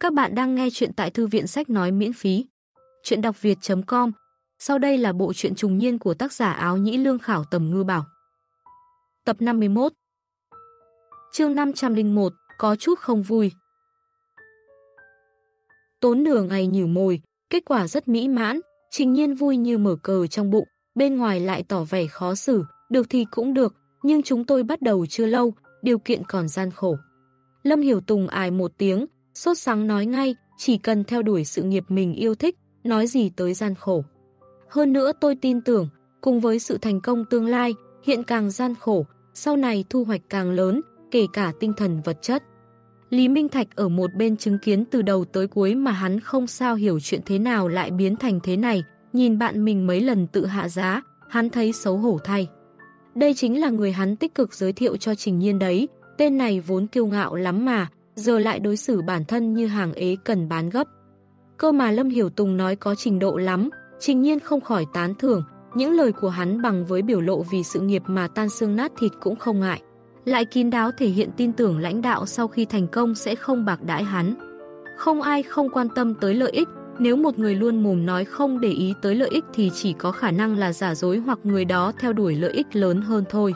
Các bạn đang nghe chuyện tại thư viện sách nói miễn phí. Chuyện đọc việt.com Sau đây là bộ truyện trùng niên của tác giả áo nhĩ lương khảo tầm ngư bảo. Tập 51 Chương 501 Có chút không vui Tốn nửa ngày nhử mồi, kết quả rất mỹ mãn, trình nhiên vui như mở cờ trong bụng, bên ngoài lại tỏ vẻ khó xử, được thì cũng được, nhưng chúng tôi bắt đầu chưa lâu, điều kiện còn gian khổ. Lâm Hiểu Tùng ài một tiếng, sốt sáng nói ngay, chỉ cần theo đuổi sự nghiệp mình yêu thích, nói gì tới gian khổ. Hơn nữa tôi tin tưởng, cùng với sự thành công tương lai, hiện càng gian khổ, sau này thu hoạch càng lớn, kể cả tinh thần vật chất. Lý Minh Thạch ở một bên chứng kiến từ đầu tới cuối mà hắn không sao hiểu chuyện thế nào lại biến thành thế này, nhìn bạn mình mấy lần tự hạ giá, hắn thấy xấu hổ thay. Đây chính là người hắn tích cực giới thiệu cho Trình Nhiên đấy, tên này vốn kiêu ngạo lắm mà, giờ lại đối xử bản thân như hàng ế cần bán gấp. Cơ mà Lâm Hiểu Tùng nói có trình độ lắm, Trình Nhiên không khỏi tán thưởng, những lời của hắn bằng với biểu lộ vì sự nghiệp mà tan xương nát thịt cũng không ngại. Lại kín đáo thể hiện tin tưởng lãnh đạo sau khi thành công sẽ không bạc đãi hắn. Không ai không quan tâm tới lợi ích, nếu một người luôn mồm nói không để ý tới lợi ích thì chỉ có khả năng là giả dối hoặc người đó theo đuổi lợi ích lớn hơn thôi.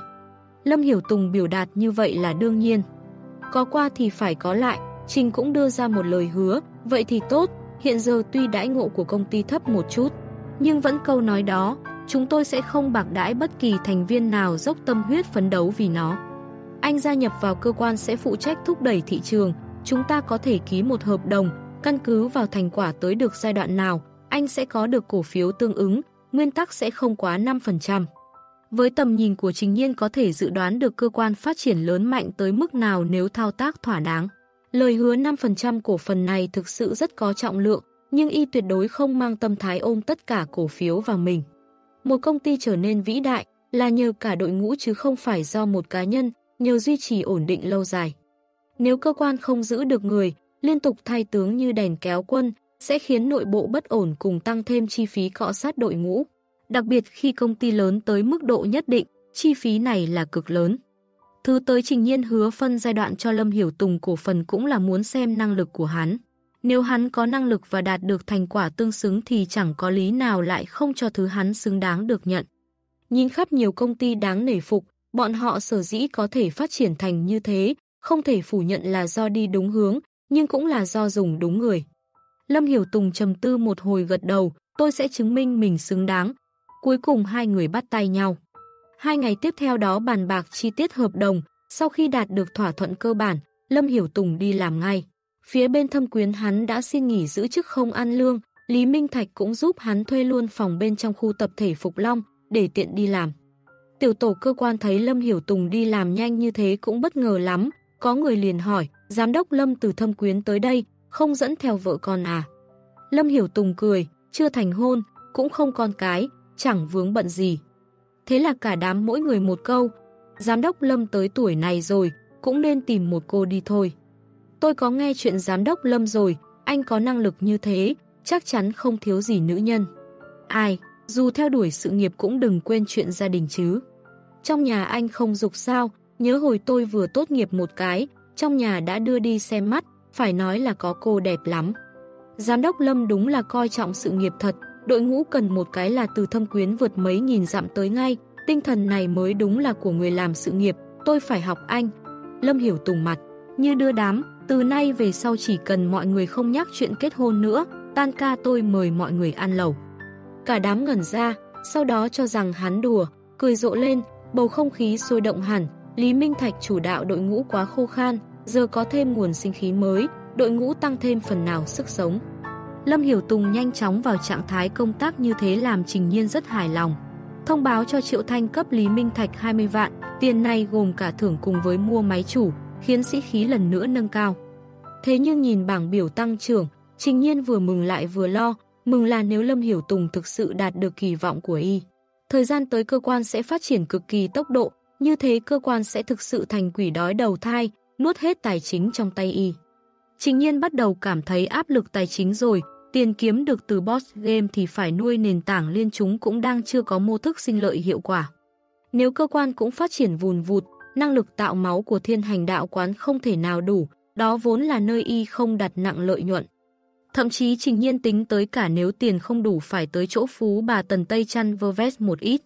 Lâm Hiểu Tùng biểu đạt như vậy là đương nhiên. Có qua thì phải có lại, Trình cũng đưa ra một lời hứa, vậy thì tốt, hiện giờ tuy đãi ngộ của công ty thấp một chút, nhưng vẫn câu nói đó, chúng tôi sẽ không bạc đãi bất kỳ thành viên nào dốc tâm huyết phấn đấu vì nó. Anh gia nhập vào cơ quan sẽ phụ trách thúc đẩy thị trường, chúng ta có thể ký một hợp đồng, căn cứ vào thành quả tới được giai đoạn nào, anh sẽ có được cổ phiếu tương ứng, nguyên tắc sẽ không quá 5%. Với tầm nhìn của Trình Nhiên có thể dự đoán được cơ quan phát triển lớn mạnh tới mức nào nếu thao tác thỏa đáng. Lời hứa 5% cổ phần này thực sự rất có trọng lượng, nhưng y tuyệt đối không mang tâm thái ôm tất cả cổ phiếu vào mình. Một công ty trở nên vĩ đại là nhờ cả đội ngũ chứ không phải do một cá nhân, nhờ duy trì ổn định lâu dài. Nếu cơ quan không giữ được người, liên tục thay tướng như đèn kéo quân, sẽ khiến nội bộ bất ổn cùng tăng thêm chi phí cọ sát đội ngũ đặc biệt khi công ty lớn tới mức độ nhất định, chi phí này là cực lớn. Thứ tới Trình Nhiên hứa phân giai đoạn cho Lâm Hiểu Tùng cổ phần cũng là muốn xem năng lực của hắn. Nếu hắn có năng lực và đạt được thành quả tương xứng thì chẳng có lý nào lại không cho thứ hắn xứng đáng được nhận. Nhìn khắp nhiều công ty đáng nể phục, bọn họ sở dĩ có thể phát triển thành như thế, không thể phủ nhận là do đi đúng hướng, nhưng cũng là do dùng đúng người. Lâm Hiểu Tùng trầm tư một hồi gật đầu, tôi sẽ chứng minh mình xứng đáng, Cuối cùng hai người bắt tay nhau. Hai ngày tiếp theo đó bàn bạc chi tiết hợp đồng, sau khi đạt được thỏa thuận cơ bản, Lâm Hiểu Tùng đi làm ngay. Phía bên thâm quyến hắn đã xin nghỉ giữ chức không ăn lương, Lý Minh Thạch cũng giúp hắn thuê luôn phòng bên trong khu tập thể Phục Long để tiện đi làm. Tiểu tổ cơ quan thấy Lâm Hiểu Tùng đi làm nhanh như thế cũng bất ngờ lắm, có người liền hỏi, giám đốc Lâm từ thâm quyến tới đây, không dẫn theo vợ con à. Lâm Hiểu Tùng cười, chưa thành hôn, cũng không con cái, chẳng vướng bận gì. Thế là cả đám mỗi người một câu, giám đốc Lâm tới tuổi này rồi, cũng nên tìm một cô đi thôi. Tôi có nghe chuyện giám đốc Lâm rồi, anh có năng lực như thế, chắc chắn không thiếu gì nữ nhân. Ai, dù theo đuổi sự nghiệp cũng đừng quên chuyện gia đình chứ. Trong nhà anh không dục sao, nhớ hồi tôi vừa tốt nghiệp một cái, trong nhà đã đưa đi xem mắt, phải nói là có cô đẹp lắm. Giám đốc Lâm đúng là coi trọng sự nghiệp thật, đội ngũ cần một cái là từ thâm quyến vượt mấy nghìn dặm tới ngay, tinh thần này mới đúng là của người làm sự nghiệp, tôi phải học anh. Lâm Hiểu Tùng mặt, như đưa đám, từ nay về sau chỉ cần mọi người không nhắc chuyện kết hôn nữa, tan ca tôi mời mọi người ăn lẩu. Cả đám ngẩn ra, sau đó cho rằng hắn đùa, cười rộ lên, bầu không khí sôi động hẳn, Lý Minh Thạch chủ đạo đội ngũ quá khô khan, giờ có thêm nguồn sinh khí mới, đội ngũ tăng thêm phần nào sức sống. Lâm Hiểu Tùng nhanh chóng vào trạng thái công tác như thế làm Trình Nhiên rất hài lòng. Thông báo cho Triệu Thanh cấp Lý Minh Thạch 20 vạn, tiền này gồm cả thưởng cùng với mua máy chủ, khiến sĩ khí lần nữa nâng cao. Thế nhưng nhìn bảng biểu tăng trưởng, Trình Nhiên vừa mừng lại vừa lo, mừng là nếu Lâm Hiểu Tùng thực sự đạt được kỳ vọng của y. Thời gian tới cơ quan sẽ phát triển cực kỳ tốc độ, như thế cơ quan sẽ thực sự thành quỷ đói đầu thai, nuốt hết tài chính trong tay y. Trình Nhiên bắt đầu cảm thấy áp lực tài chính rồi, Tiền kiếm được từ boss game thì phải nuôi nền tảng liên chúng cũng đang chưa có mô thức sinh lợi hiệu quả. Nếu cơ quan cũng phát triển vùn vụt, năng lực tạo máu của thiên hành đạo quán không thể nào đủ, đó vốn là nơi y không đặt nặng lợi nhuận. Thậm chí Trình Nhiên tính tới cả nếu tiền không đủ phải tới chỗ phú bà Tần Tây chăn vơ vét một ít.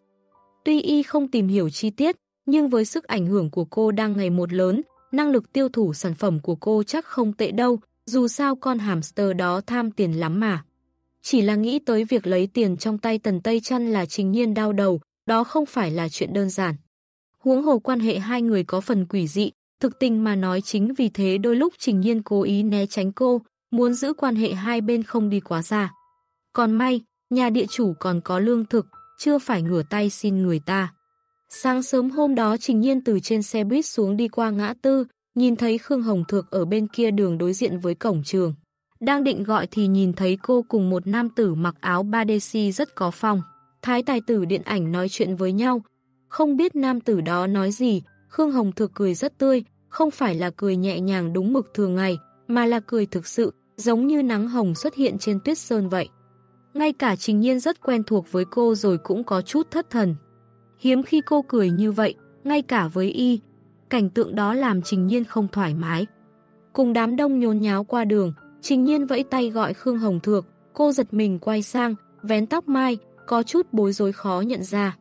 Tuy y không tìm hiểu chi tiết, nhưng với sức ảnh hưởng của cô đang ngày một lớn, năng lực tiêu thụ sản phẩm của cô chắc không tệ đâu, dù sao con hamster đó tham tiền lắm mà. Chỉ là nghĩ tới việc lấy tiền trong tay Tần Tây Chăn là trình nhiên đau đầu, đó không phải là chuyện đơn giản. Huống hồ quan hệ hai người có phần quỷ dị, thực tình mà nói chính vì thế đôi lúc trình nhiên cố ý né tránh cô, muốn giữ quan hệ hai bên không đi quá xa. Còn may, nhà địa chủ còn có lương thực, chưa phải ngửa tay xin người ta. Sáng sớm hôm đó Trình Nhiên từ trên xe buýt xuống đi qua ngã tư, nhìn thấy Khương Hồng Thược ở bên kia đường đối diện với cổng trường. Đang định gọi thì nhìn thấy cô cùng một nam tử mặc áo 3DC rất có phong. Thái tài tử điện ảnh nói chuyện với nhau. Không biết nam tử đó nói gì, Khương Hồng Thược cười rất tươi, không phải là cười nhẹ nhàng đúng mực thường ngày, mà là cười thực sự, giống như nắng hồng xuất hiện trên tuyết sơn vậy. Ngay cả Trình Nhiên rất quen thuộc với cô rồi cũng có chút thất thần. Hiếm khi cô cười như vậy, ngay cả với y, cảnh tượng đó làm Trình Nhiên không thoải mái. Cùng đám đông nhốn nháo qua đường, Trình Nhiên vẫy tay gọi Khương Hồng Thược, cô giật mình quay sang, vén tóc mai, có chút bối rối khó nhận ra.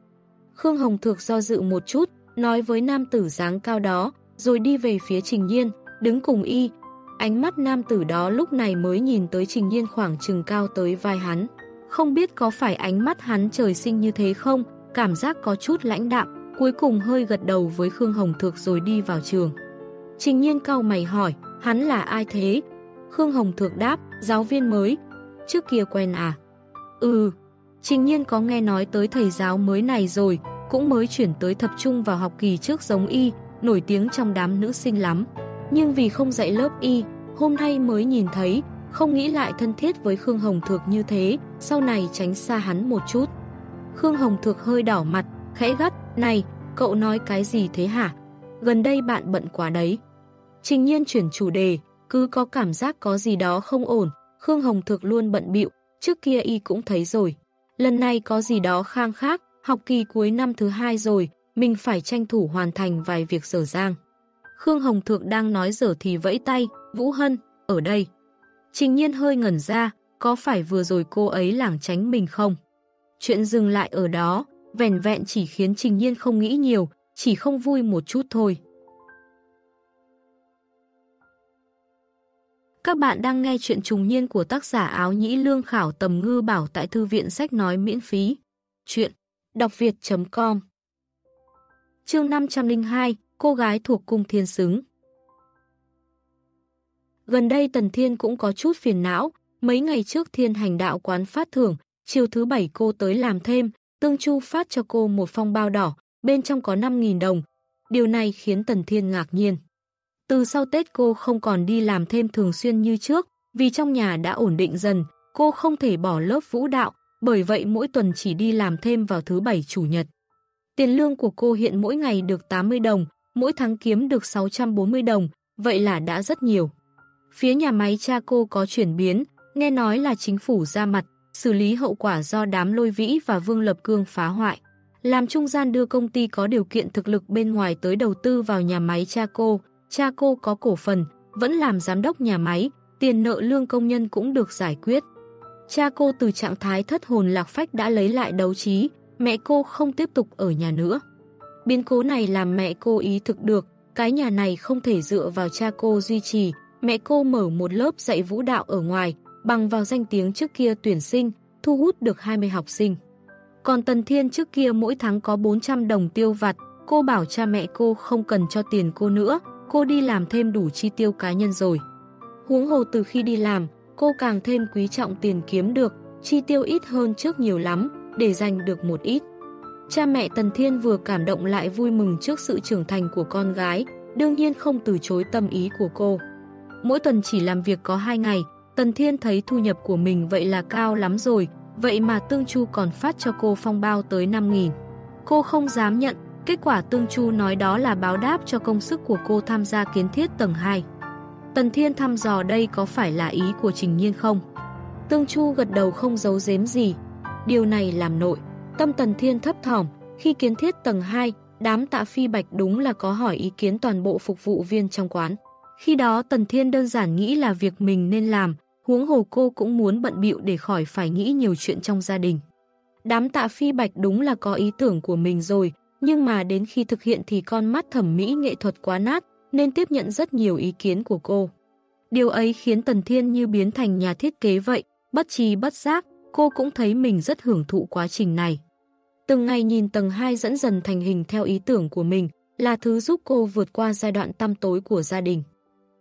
Khương Hồng Thược do dự một chút, nói với nam tử dáng cao đó, rồi đi về phía Trình Nhiên, đứng cùng y. Ánh mắt nam tử đó lúc này mới nhìn tới Trình Nhiên khoảng chừng cao tới vai hắn. Không biết có phải ánh mắt hắn trời sinh như thế không, cảm giác có chút lãnh đạm, cuối cùng hơi gật đầu với Khương Hồng Thược rồi đi vào trường. Trình nhiên cao mày hỏi, hắn là ai thế? Khương Hồng Thược đáp, giáo viên mới. Trước kia quen à? Ừ. Trình nhiên có nghe nói tới thầy giáo mới này rồi, cũng mới chuyển tới tập trung vào học kỳ trước giống y, nổi tiếng trong đám nữ sinh lắm. Nhưng vì không dạy lớp y, hôm nay mới nhìn thấy, không nghĩ lại thân thiết với Khương Hồng Thược như thế, sau này tránh xa hắn một chút. Khương Hồng Thược hơi đỏ mặt, khẽ gắt, này, cậu nói cái gì thế hả? Gần đây bạn bận quá đấy. Trình nhiên chuyển chủ đề, cứ có cảm giác có gì đó không ổn, Khương Hồng Thực luôn bận bịu trước kia y cũng thấy rồi. Lần này có gì đó khang khác, học kỳ cuối năm thứ hai rồi, mình phải tranh thủ hoàn thành vài việc dở dang. Khương Hồng Thược đang nói dở thì vẫy tay, Vũ Hân, ở đây. Trình nhiên hơi ngẩn ra, có phải vừa rồi cô ấy lảng tránh mình không? Chuyện dừng lại ở đó, vẻn vẹn chỉ khiến Trình Nhiên không nghĩ nhiều, chỉ không vui một chút thôi. Các bạn đang nghe chuyện trùng niên của tác giả áo nhĩ lương khảo tầm ngư bảo tại thư viện sách nói miễn phí. Chuyện đọc việt.com Chương 502 Cô gái thuộc cung thiên xứng Gần đây Tần Thiên cũng có chút phiền não, mấy ngày trước thiên hành đạo quán phát thưởng, chiều thứ bảy cô tới làm thêm, Tương Chu phát cho cô một phong bao đỏ, bên trong có 5.000 đồng. Điều này khiến Tần Thiên ngạc nhiên. Từ sau Tết cô không còn đi làm thêm thường xuyên như trước, vì trong nhà đã ổn định dần, cô không thể bỏ lớp vũ đạo, bởi vậy mỗi tuần chỉ đi làm thêm vào thứ bảy chủ nhật. Tiền lương của cô hiện mỗi ngày được 80 đồng, mỗi tháng kiếm được 640 đồng, vậy là đã rất nhiều. Phía nhà máy cha cô có chuyển biến, nghe nói là chính phủ ra mặt, xử lý hậu quả do đám lôi vĩ và Vương Lập Cương phá hoại. Làm trung gian đưa công ty có điều kiện thực lực bên ngoài tới đầu tư vào nhà máy cha cô, cha cô có cổ phần, vẫn làm giám đốc nhà máy, tiền nợ lương công nhân cũng được giải quyết. Cha cô từ trạng thái thất hồn lạc phách đã lấy lại đấu trí, mẹ cô không tiếp tục ở nhà nữa. Biến cố này làm mẹ cô ý thực được, cái nhà này không thể dựa vào cha cô duy trì, mẹ cô mở một lớp dạy vũ đạo ở ngoài, bằng vào danh tiếng trước kia tuyển sinh, thu hút được 20 học sinh. Còn Tần Thiên trước kia mỗi tháng có 400 đồng tiêu vặt, cô bảo cha mẹ cô không cần cho tiền cô nữa, cô đi làm thêm đủ chi tiêu cá nhân rồi. Huống hồ từ khi đi làm, cô càng thêm quý trọng tiền kiếm được, chi tiêu ít hơn trước nhiều lắm, để dành được một ít. Cha mẹ Tần Thiên vừa cảm động lại vui mừng trước sự trưởng thành của con gái, đương nhiên không từ chối tâm ý của cô. Mỗi tuần chỉ làm việc có 2 ngày, Tần Thiên thấy thu nhập của mình vậy là cao lắm rồi, vậy mà Tương Chu còn phát cho cô phong bao tới 5.000. Cô không dám nhận, kết quả Tương Chu nói đó là báo đáp cho công sức của cô tham gia kiến thiết tầng 2. Tần Thiên thăm dò đây có phải là ý của Trình Nhiên không? Tương Chu gật đầu không giấu giếm gì. Điều này làm nội. Tâm Tần Thiên thấp thỏm, khi kiến thiết tầng 2, đám tạ phi bạch đúng là có hỏi ý kiến toàn bộ phục vụ viên trong quán. Khi đó Tần Thiên đơn giản nghĩ là việc mình nên làm, huống hồ cô cũng muốn bận bịu để khỏi phải nghĩ nhiều chuyện trong gia đình. Đám tạ phi bạch đúng là có ý tưởng của mình rồi, nhưng mà đến khi thực hiện thì con mắt thẩm mỹ nghệ thuật quá nát, nên tiếp nhận rất nhiều ý kiến của cô. Điều ấy khiến Tần Thiên như biến thành nhà thiết kế vậy, bất trí bất giác, cô cũng thấy mình rất hưởng thụ quá trình này. Từng ngày nhìn tầng 2 dẫn dần thành hình theo ý tưởng của mình là thứ giúp cô vượt qua giai đoạn tăm tối của gia đình.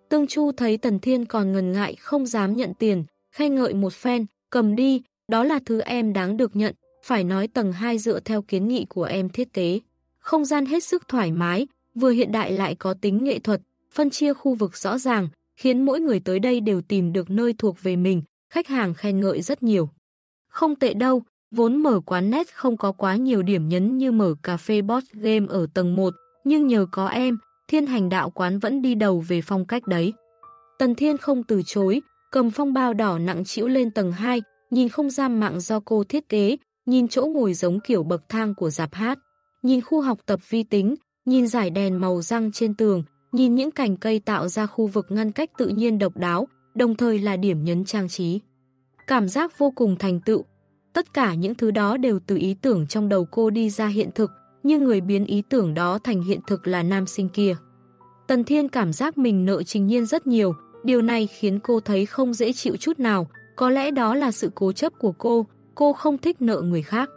Tương Chu thấy Tần Thiên còn ngần ngại không dám nhận tiền, khen ngợi một phen, cầm đi, đó là thứ em đáng được nhận, phải nói tầng 2 dựa theo kiến nghị của em thiết kế. Không gian hết sức thoải mái, vừa hiện đại lại có tính nghệ thuật, phân chia khu vực rõ ràng, khiến mỗi người tới đây đều tìm được nơi thuộc về mình, khách hàng khen ngợi rất nhiều. Không tệ đâu, vốn mở quán net không có quá nhiều điểm nhấn như mở cà phê board game ở tầng 1, nhưng nhờ có em, thiên hành đạo quán vẫn đi đầu về phong cách đấy. Tần Thiên không từ chối, cầm phong bao đỏ nặng chịu lên tầng 2, nhìn không gian mạng do cô thiết kế, nhìn chỗ ngồi giống kiểu bậc thang của giạp hát, nhìn khu học tập vi tính, nhìn giải đèn màu răng trên tường, nhìn những cành cây tạo ra khu vực ngăn cách tự nhiên độc đáo, đồng thời là điểm nhấn trang trí. Cảm giác vô cùng thành tựu. Tất cả những thứ đó đều từ ý tưởng trong đầu cô đi ra hiện thực, nhưng người biến ý tưởng đó thành hiện thực là nam sinh kia. Tần Thiên cảm giác mình nợ Trình Nhiên rất nhiều, điều này khiến cô thấy không dễ chịu chút nào, có lẽ đó là sự cố chấp của cô, cô không thích nợ người khác.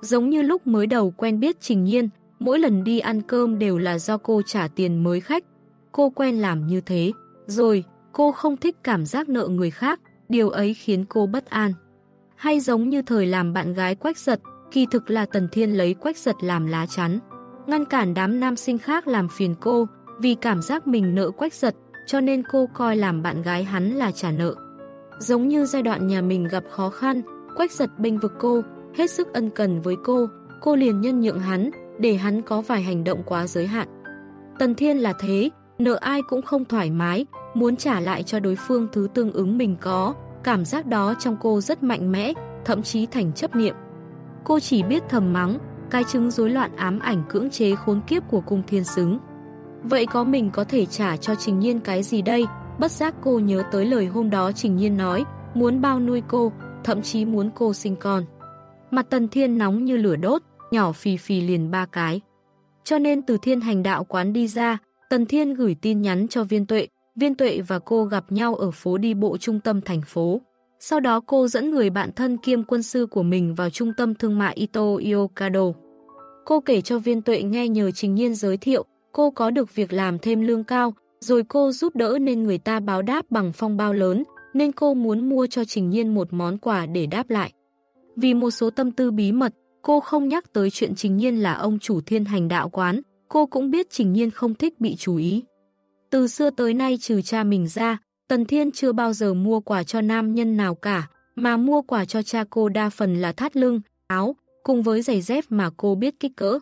Giống như lúc mới đầu quen biết Trình Nhiên, mỗi lần đi ăn cơm đều là do cô trả tiền mới khách. Cô quen làm như thế. Rồi, cô không thích cảm giác nợ người khác, điều ấy khiến cô bất an. Hay giống như thời làm bạn gái quách giật, kỳ thực là Tần Thiên lấy quách giật làm lá chắn. Ngăn cản đám nam sinh khác làm phiền cô, vì cảm giác mình nợ quách giật, cho nên cô coi làm bạn gái hắn là trả nợ. Giống như giai đoạn nhà mình gặp khó khăn, quách giật bênh vực cô, hết sức ân cần với cô, cô liền nhân nhượng hắn, để hắn có vài hành động quá giới hạn. Tần Thiên là thế, nợ ai cũng không thoải mái, muốn trả lại cho đối phương thứ tương ứng mình có, cảm giác đó trong cô rất mạnh mẽ, thậm chí thành chấp niệm. Cô chỉ biết thầm mắng, cái chứng rối loạn ám ảnh cưỡng chế khốn kiếp của cung thiên xứng. Vậy có mình có thể trả cho Trình Nhiên cái gì đây? Bất giác cô nhớ tới lời hôm đó Trình Nhiên nói, muốn bao nuôi cô, thậm chí muốn cô sinh con. Mặt Tần Thiên nóng như lửa đốt, nhỏ phì phì liền ba cái. Cho nên từ thiên hành đạo quán đi ra, Tần Thiên gửi tin nhắn cho Viên Tuệ, Viên Tuệ và cô gặp nhau ở phố đi bộ trung tâm thành phố. Sau đó cô dẫn người bạn thân kiêm quân sư của mình vào trung tâm thương mại Ito Iokado. Cô kể cho Viên Tuệ nghe nhờ Trình Nhiên giới thiệu, cô có được việc làm thêm lương cao, rồi cô giúp đỡ nên người ta báo đáp bằng phong bao lớn, nên cô muốn mua cho Trình Nhiên một món quà để đáp lại. Vì một số tâm tư bí mật, cô không nhắc tới chuyện Trình Nhiên là ông chủ thiên hành đạo quán, cô cũng biết Trình Nhiên không thích bị chú ý. Từ xưa tới nay trừ cha mình ra, Tần Thiên chưa bao giờ mua quà cho nam nhân nào cả, mà mua quà cho cha cô đa phần là thắt lưng, áo, cùng với giày dép mà cô biết kích cỡ.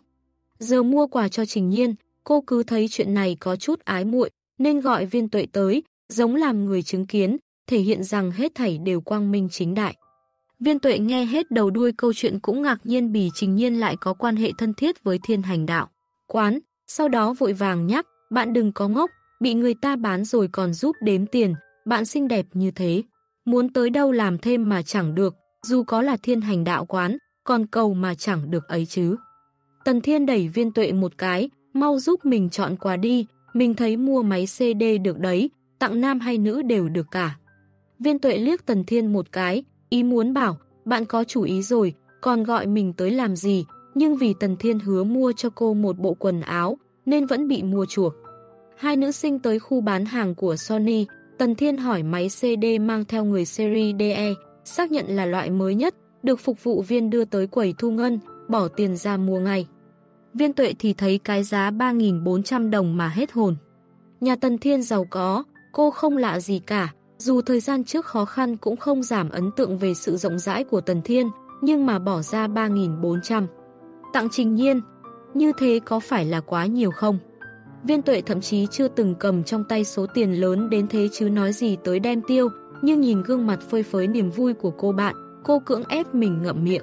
Giờ mua quà cho Trình Nhiên, cô cứ thấy chuyện này có chút ái muội nên gọi viên tuệ tới, giống làm người chứng kiến, thể hiện rằng hết thảy đều quang minh chính đại. Viên tuệ nghe hết đầu đuôi câu chuyện cũng ngạc nhiên bì Trình Nhiên lại có quan hệ thân thiết với thiên hành đạo. Quán, sau đó vội vàng nhắc, bạn đừng có ngốc, bị người ta bán rồi còn giúp đếm tiền, bạn xinh đẹp như thế. Muốn tới đâu làm thêm mà chẳng được, dù có là thiên hành đạo quán, còn cầu mà chẳng được ấy chứ. Tần Thiên đẩy viên tuệ một cái, mau giúp mình chọn quà đi, mình thấy mua máy CD được đấy, tặng nam hay nữ đều được cả. Viên tuệ liếc Tần Thiên một cái, ý muốn bảo, bạn có chủ ý rồi, còn gọi mình tới làm gì, nhưng vì Tần Thiên hứa mua cho cô một bộ quần áo, nên vẫn bị mua chuộc. Hai nữ sinh tới khu bán hàng của Sony, Tần Thiên hỏi máy CD mang theo người series DE, xác nhận là loại mới nhất, được phục vụ viên đưa tới quầy thu ngân, bỏ tiền ra mua ngay. Viên tuệ thì thấy cái giá 3.400 đồng mà hết hồn. Nhà Tần Thiên giàu có, cô không lạ gì cả, dù thời gian trước khó khăn cũng không giảm ấn tượng về sự rộng rãi của Tần Thiên, nhưng mà bỏ ra 3.400. Tặng Trình Nhiên, như thế có phải là quá nhiều không? Viên tuệ thậm chí chưa từng cầm trong tay số tiền lớn đến thế chứ nói gì tới đem tiêu, nhưng nhìn gương mặt phơi phới niềm vui của cô bạn, cô cưỡng ép mình ngậm miệng.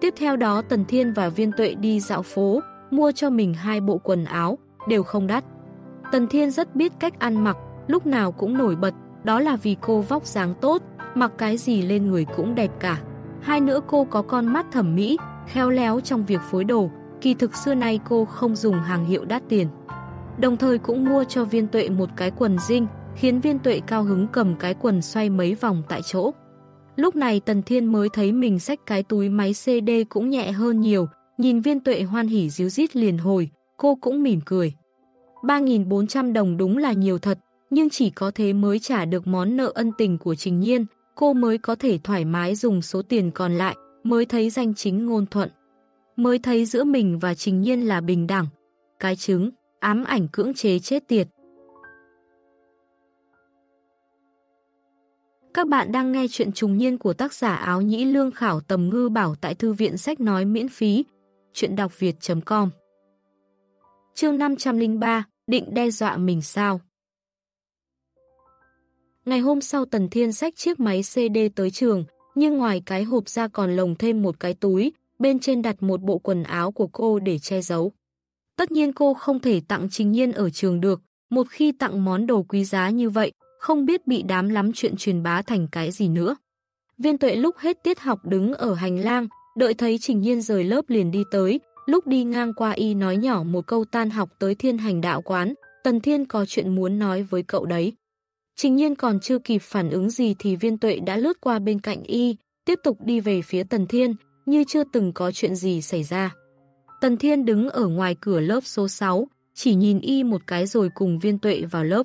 Tiếp theo đó Tần Thiên và Viên tuệ đi dạo phố, mua cho mình hai bộ quần áo, đều không đắt. Tần Thiên rất biết cách ăn mặc, lúc nào cũng nổi bật, đó là vì cô vóc dáng tốt, mặc cái gì lên người cũng đẹp cả. Hai nữa cô có con mắt thẩm mỹ, khéo léo trong việc phối đồ, kỳ thực xưa nay cô không dùng hàng hiệu đắt tiền. Đồng thời cũng mua cho viên tuệ một cái quần dinh, khiến viên tuệ cao hứng cầm cái quần xoay mấy vòng tại chỗ. Lúc này Tần Thiên mới thấy mình xách cái túi máy CD cũng nhẹ hơn nhiều, nhìn viên tuệ hoan hỉ díu dít liền hồi, cô cũng mỉm cười. 3.400 đồng đúng là nhiều thật, nhưng chỉ có thế mới trả được món nợ ân tình của Trình Nhiên, cô mới có thể thoải mái dùng số tiền còn lại, mới thấy danh chính ngôn thuận. Mới thấy giữa mình và Trình Nhiên là bình đẳng. Cái trứng, ám ảnh cưỡng chế chết tiệt. Các bạn đang nghe chuyện trùng niên của tác giả áo nhĩ lương khảo tầm ngư bảo tại thư viện sách nói miễn phí. Chuyện đọc việt.com Chương 503 Định đe dọa mình sao? Ngày hôm sau Tần Thiên xách chiếc máy CD tới trường, nhưng ngoài cái hộp ra còn lồng thêm một cái túi, bên trên đặt một bộ quần áo của cô để che giấu. Tất nhiên cô không thể tặng Trình Nhiên ở trường được, một khi tặng món đồ quý giá như vậy, không biết bị đám lắm chuyện truyền bá thành cái gì nữa. Viên tuệ lúc hết tiết học đứng ở hành lang, đợi thấy Trình Nhiên rời lớp liền đi tới, lúc đi ngang qua y nói nhỏ một câu tan học tới thiên hành đạo quán, Tần Thiên có chuyện muốn nói với cậu đấy. Trình Nhiên còn chưa kịp phản ứng gì thì viên tuệ đã lướt qua bên cạnh y, tiếp tục đi về phía Tần Thiên, như chưa từng có chuyện gì xảy ra. Tần Thiên đứng ở ngoài cửa lớp số 6, chỉ nhìn y một cái rồi cùng viên tuệ vào lớp.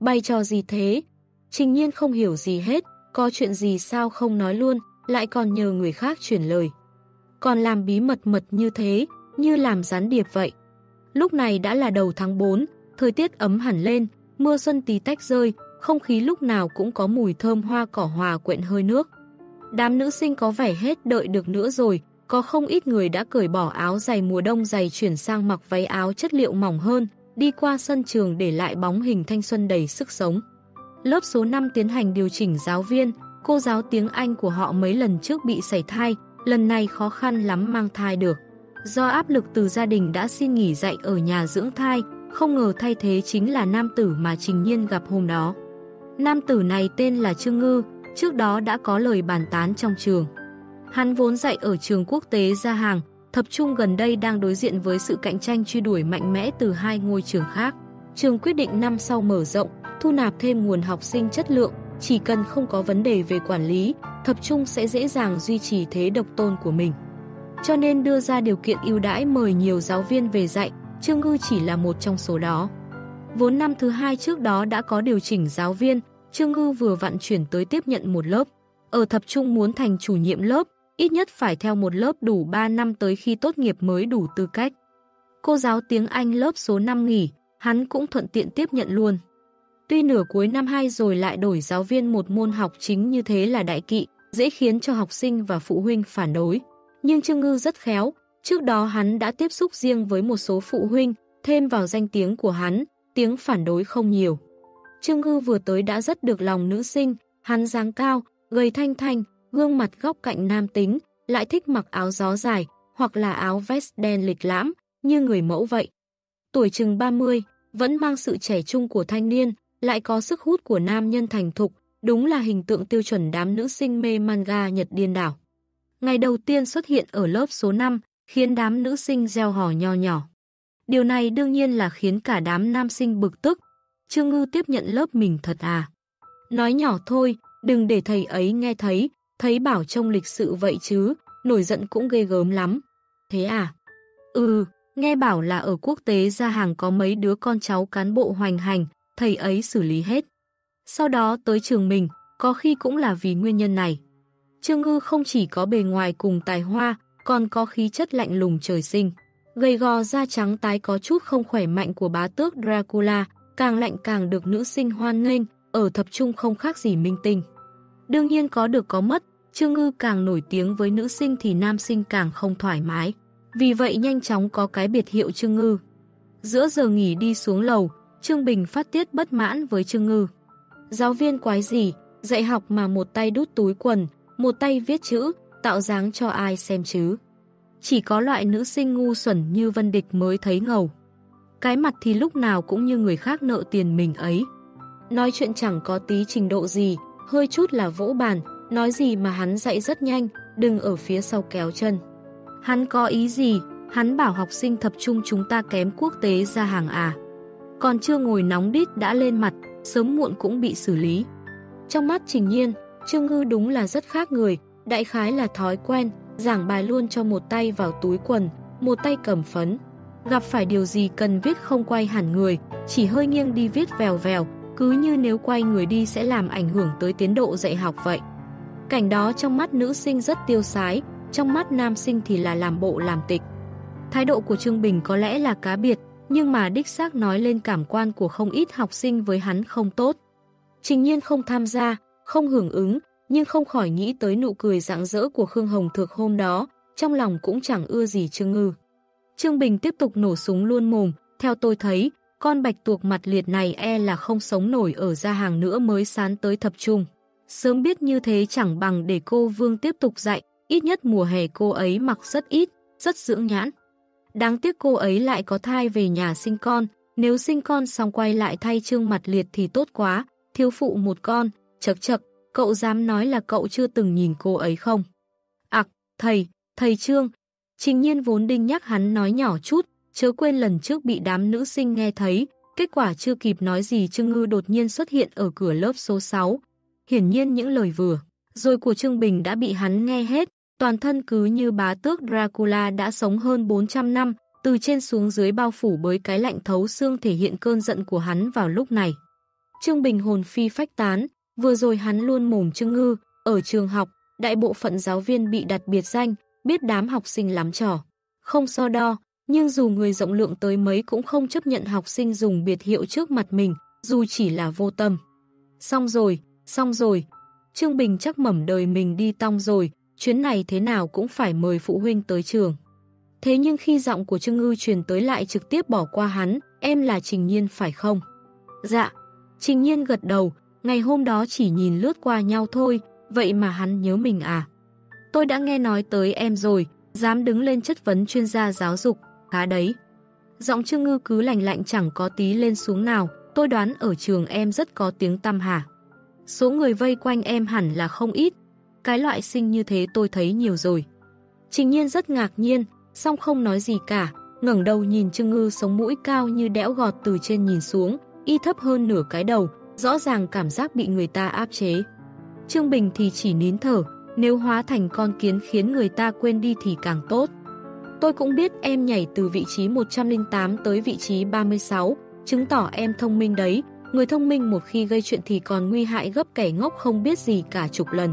Bay cho gì thế? Trình nhiên không hiểu gì hết, có chuyện gì sao không nói luôn, lại còn nhờ người khác chuyển lời. Còn làm bí mật mật như thế, như làm gián điệp vậy. Lúc này đã là đầu tháng 4, thời tiết ấm hẳn lên, mưa xuân tí tách rơi, không khí lúc nào cũng có mùi thơm hoa cỏ hòa quyện hơi nước. Đám nữ sinh có vẻ hết đợi được nữa rồi, có không ít người đã cởi bỏ áo giày mùa đông dày chuyển sang mặc váy áo chất liệu mỏng hơn, đi qua sân trường để lại bóng hình thanh xuân đầy sức sống. Lớp số 5 tiến hành điều chỉnh giáo viên, cô giáo tiếng Anh của họ mấy lần trước bị sảy thai, lần này khó khăn lắm mang thai được. Do áp lực từ gia đình đã xin nghỉ dạy ở nhà dưỡng thai, không ngờ thay thế chính là nam tử mà Trình Nhiên gặp hôm đó. Nam tử này tên là Trương Ngư, trước đó đã có lời bàn tán trong trường. Hắn vốn dạy ở trường quốc tế Gia Hàng, Thập trung gần đây đang đối diện với sự cạnh tranh truy đuổi mạnh mẽ từ hai ngôi trường khác. Trường quyết định năm sau mở rộng, thu nạp thêm nguồn học sinh chất lượng, chỉ cần không có vấn đề về quản lý, thập trung sẽ dễ dàng duy trì thế độc tôn của mình. Cho nên đưa ra điều kiện ưu đãi mời nhiều giáo viên về dạy, Trương Ngư chỉ là một trong số đó. Vốn năm thứ hai trước đó đã có điều chỉnh giáo viên, Trương Ngư vừa vặn chuyển tới tiếp nhận một lớp. Ở thập trung muốn thành chủ nhiệm lớp, ít nhất phải theo một lớp đủ 3 năm tới khi tốt nghiệp mới đủ tư cách. Cô giáo tiếng Anh lớp số 5 nghỉ, hắn cũng thuận tiện tiếp nhận luôn. Tuy nửa cuối năm 2 rồi lại đổi giáo viên một môn học chính như thế là đại kỵ, dễ khiến cho học sinh và phụ huynh phản đối. Nhưng Trương Ngư rất khéo, trước đó hắn đã tiếp xúc riêng với một số phụ huynh, thêm vào danh tiếng của hắn, tiếng phản đối không nhiều. Trương Ngư vừa tới đã rất được lòng nữ sinh, hắn dáng cao, gầy thanh thanh, gương mặt góc cạnh nam tính, lại thích mặc áo gió dài hoặc là áo vest đen lịch lãm, như người mẫu vậy. Tuổi chừng 30, vẫn mang sự trẻ trung của thanh niên, lại có sức hút của nam nhân thành thục, đúng là hình tượng tiêu chuẩn đám nữ sinh mê manga Nhật điên đảo. Ngày đầu tiên xuất hiện ở lớp số 5, khiến đám nữ sinh gieo hò nho nhỏ. Điều này đương nhiên là khiến cả đám nam sinh bực tức. Trương Ngư tiếp nhận lớp mình thật à. Nói nhỏ thôi, đừng để thầy ấy nghe thấy, thấy bảo trông lịch sự vậy chứ, nổi giận cũng ghê gớm lắm. Thế à? Ừ, nghe bảo là ở quốc tế ra hàng có mấy đứa con cháu cán bộ hoành hành, thầy ấy xử lý hết. Sau đó tới trường mình, có khi cũng là vì nguyên nhân này. Trương Ngư không chỉ có bề ngoài cùng tài hoa, còn có khí chất lạnh lùng trời sinh. Gầy gò da trắng tái có chút không khỏe mạnh của bá tước Dracula, càng lạnh càng được nữ sinh hoan nghênh, ở thập trung không khác gì minh tinh. Đương nhiên có được có mất, Trương Ngư càng nổi tiếng với nữ sinh thì nam sinh càng không thoải mái. Vì vậy nhanh chóng có cái biệt hiệu Trương Ngư. Giữa giờ nghỉ đi xuống lầu, Trương Bình phát tiết bất mãn với Trương Ngư. Giáo viên quái gì, dạy học mà một tay đút túi quần, một tay viết chữ, tạo dáng cho ai xem chứ. Chỉ có loại nữ sinh ngu xuẩn như Vân Địch mới thấy ngầu. Cái mặt thì lúc nào cũng như người khác nợ tiền mình ấy. nói chuyện chẳng có tí trình độ gì, hơi chút là vỗ bàn, nói gì mà hắn dạy rất nhanh, đừng ở phía sau kéo chân. Hắn có ý gì, hắn bảo học sinh tập trung chúng ta kém quốc tế ra hàng à. Còn chưa ngồi nóng đít đã lên mặt, sớm muộn cũng bị xử lý. Trong mắt Trình Nhiên, Trương Ngư đúng là rất khác người, đại khái là thói quen, giảng bài luôn cho một tay vào túi quần, một tay cầm phấn. Gặp phải điều gì cần viết không quay hẳn người, chỉ hơi nghiêng đi viết vèo vèo, cứ như nếu quay người đi sẽ làm ảnh hưởng tới tiến độ dạy học vậy. Cảnh đó trong mắt nữ sinh rất tiêu sái, trong mắt nam sinh thì là làm bộ làm tịch. Thái độ của Trương Bình có lẽ là cá biệt, nhưng mà đích xác nói lên cảm quan của không ít học sinh với hắn không tốt. Trình nhiên không tham gia, không hưởng ứng, nhưng không khỏi nghĩ tới nụ cười rạng rỡ của Khương Hồng Thược hôm đó, trong lòng cũng chẳng ưa gì Trương Ngư. Trương Bình tiếp tục nổ súng luôn mồm, theo tôi thấy, con bạch tuộc mặt liệt này e là không sống nổi ở gia hàng nữa mới sán tới thập trung. Sớm biết như thế chẳng bằng để cô Vương tiếp tục dạy, ít nhất mùa hè cô ấy mặc rất ít, rất dưỡng nhãn. Đáng tiếc cô ấy lại có thai về nhà sinh con, nếu sinh con xong quay lại thay trương mặt liệt thì tốt quá, thiếu phụ một con, chật chật, cậu dám nói là cậu chưa từng nhìn cô ấy không? Ặc, thầy, thầy Trương. Trình nhiên vốn đinh nhắc hắn nói nhỏ chút, chớ quên lần trước bị đám nữ sinh nghe thấy, kết quả chưa kịp nói gì Trương Ngư đột nhiên xuất hiện ở cửa lớp số 6. Hiển nhiên những lời vừa, rồi của Trương Bình đã bị hắn nghe hết, toàn thân cứ như bá tước Dracula đã sống hơn 400 năm, từ trên xuống dưới bao phủ bởi cái lạnh thấu xương thể hiện cơn giận của hắn vào lúc này. Trương Bình hồn phi phách tán, vừa rồi hắn luôn mồm Trương Ngư, ở trường học, đại bộ phận giáo viên bị đặt biệt danh, biết đám học sinh lắm trò. Không so đo, nhưng dù người rộng lượng tới mấy cũng không chấp nhận học sinh dùng biệt hiệu trước mặt mình, dù chỉ là vô tâm. Xong rồi, xong rồi, Trương Bình chắc mẩm đời mình đi tong rồi, chuyến này thế nào cũng phải mời phụ huynh tới trường. Thế nhưng khi giọng của Trương Ngư truyền tới lại trực tiếp bỏ qua hắn, em là Trình Nhiên phải không? Dạ, Trình Nhiên gật đầu, ngày hôm đó chỉ nhìn lướt qua nhau thôi, vậy mà hắn nhớ mình à? Tôi đã nghe nói tới em rồi, dám đứng lên chất vấn chuyên gia giáo dục, khá đấy. Giọng Trương Ngư cứ lành lạnh chẳng có tí lên xuống nào, tôi đoán ở trường em rất có tiếng tăm hả. Số người vây quanh em hẳn là không ít, cái loại sinh như thế tôi thấy nhiều rồi. Trình nhiên rất ngạc nhiên, song không nói gì cả, ngẩng đầu nhìn Trương Ngư sống mũi cao như đẽo gọt từ trên nhìn xuống, y thấp hơn nửa cái đầu, rõ ràng cảm giác bị người ta áp chế. Trương Bình thì chỉ nín thở, nếu hóa thành con kiến khiến người ta quên đi thì càng tốt. Tôi cũng biết em nhảy từ vị trí 108 tới vị trí 36, chứng tỏ em thông minh đấy, người thông minh một khi gây chuyện thì còn nguy hại gấp kẻ ngốc không biết gì cả chục lần.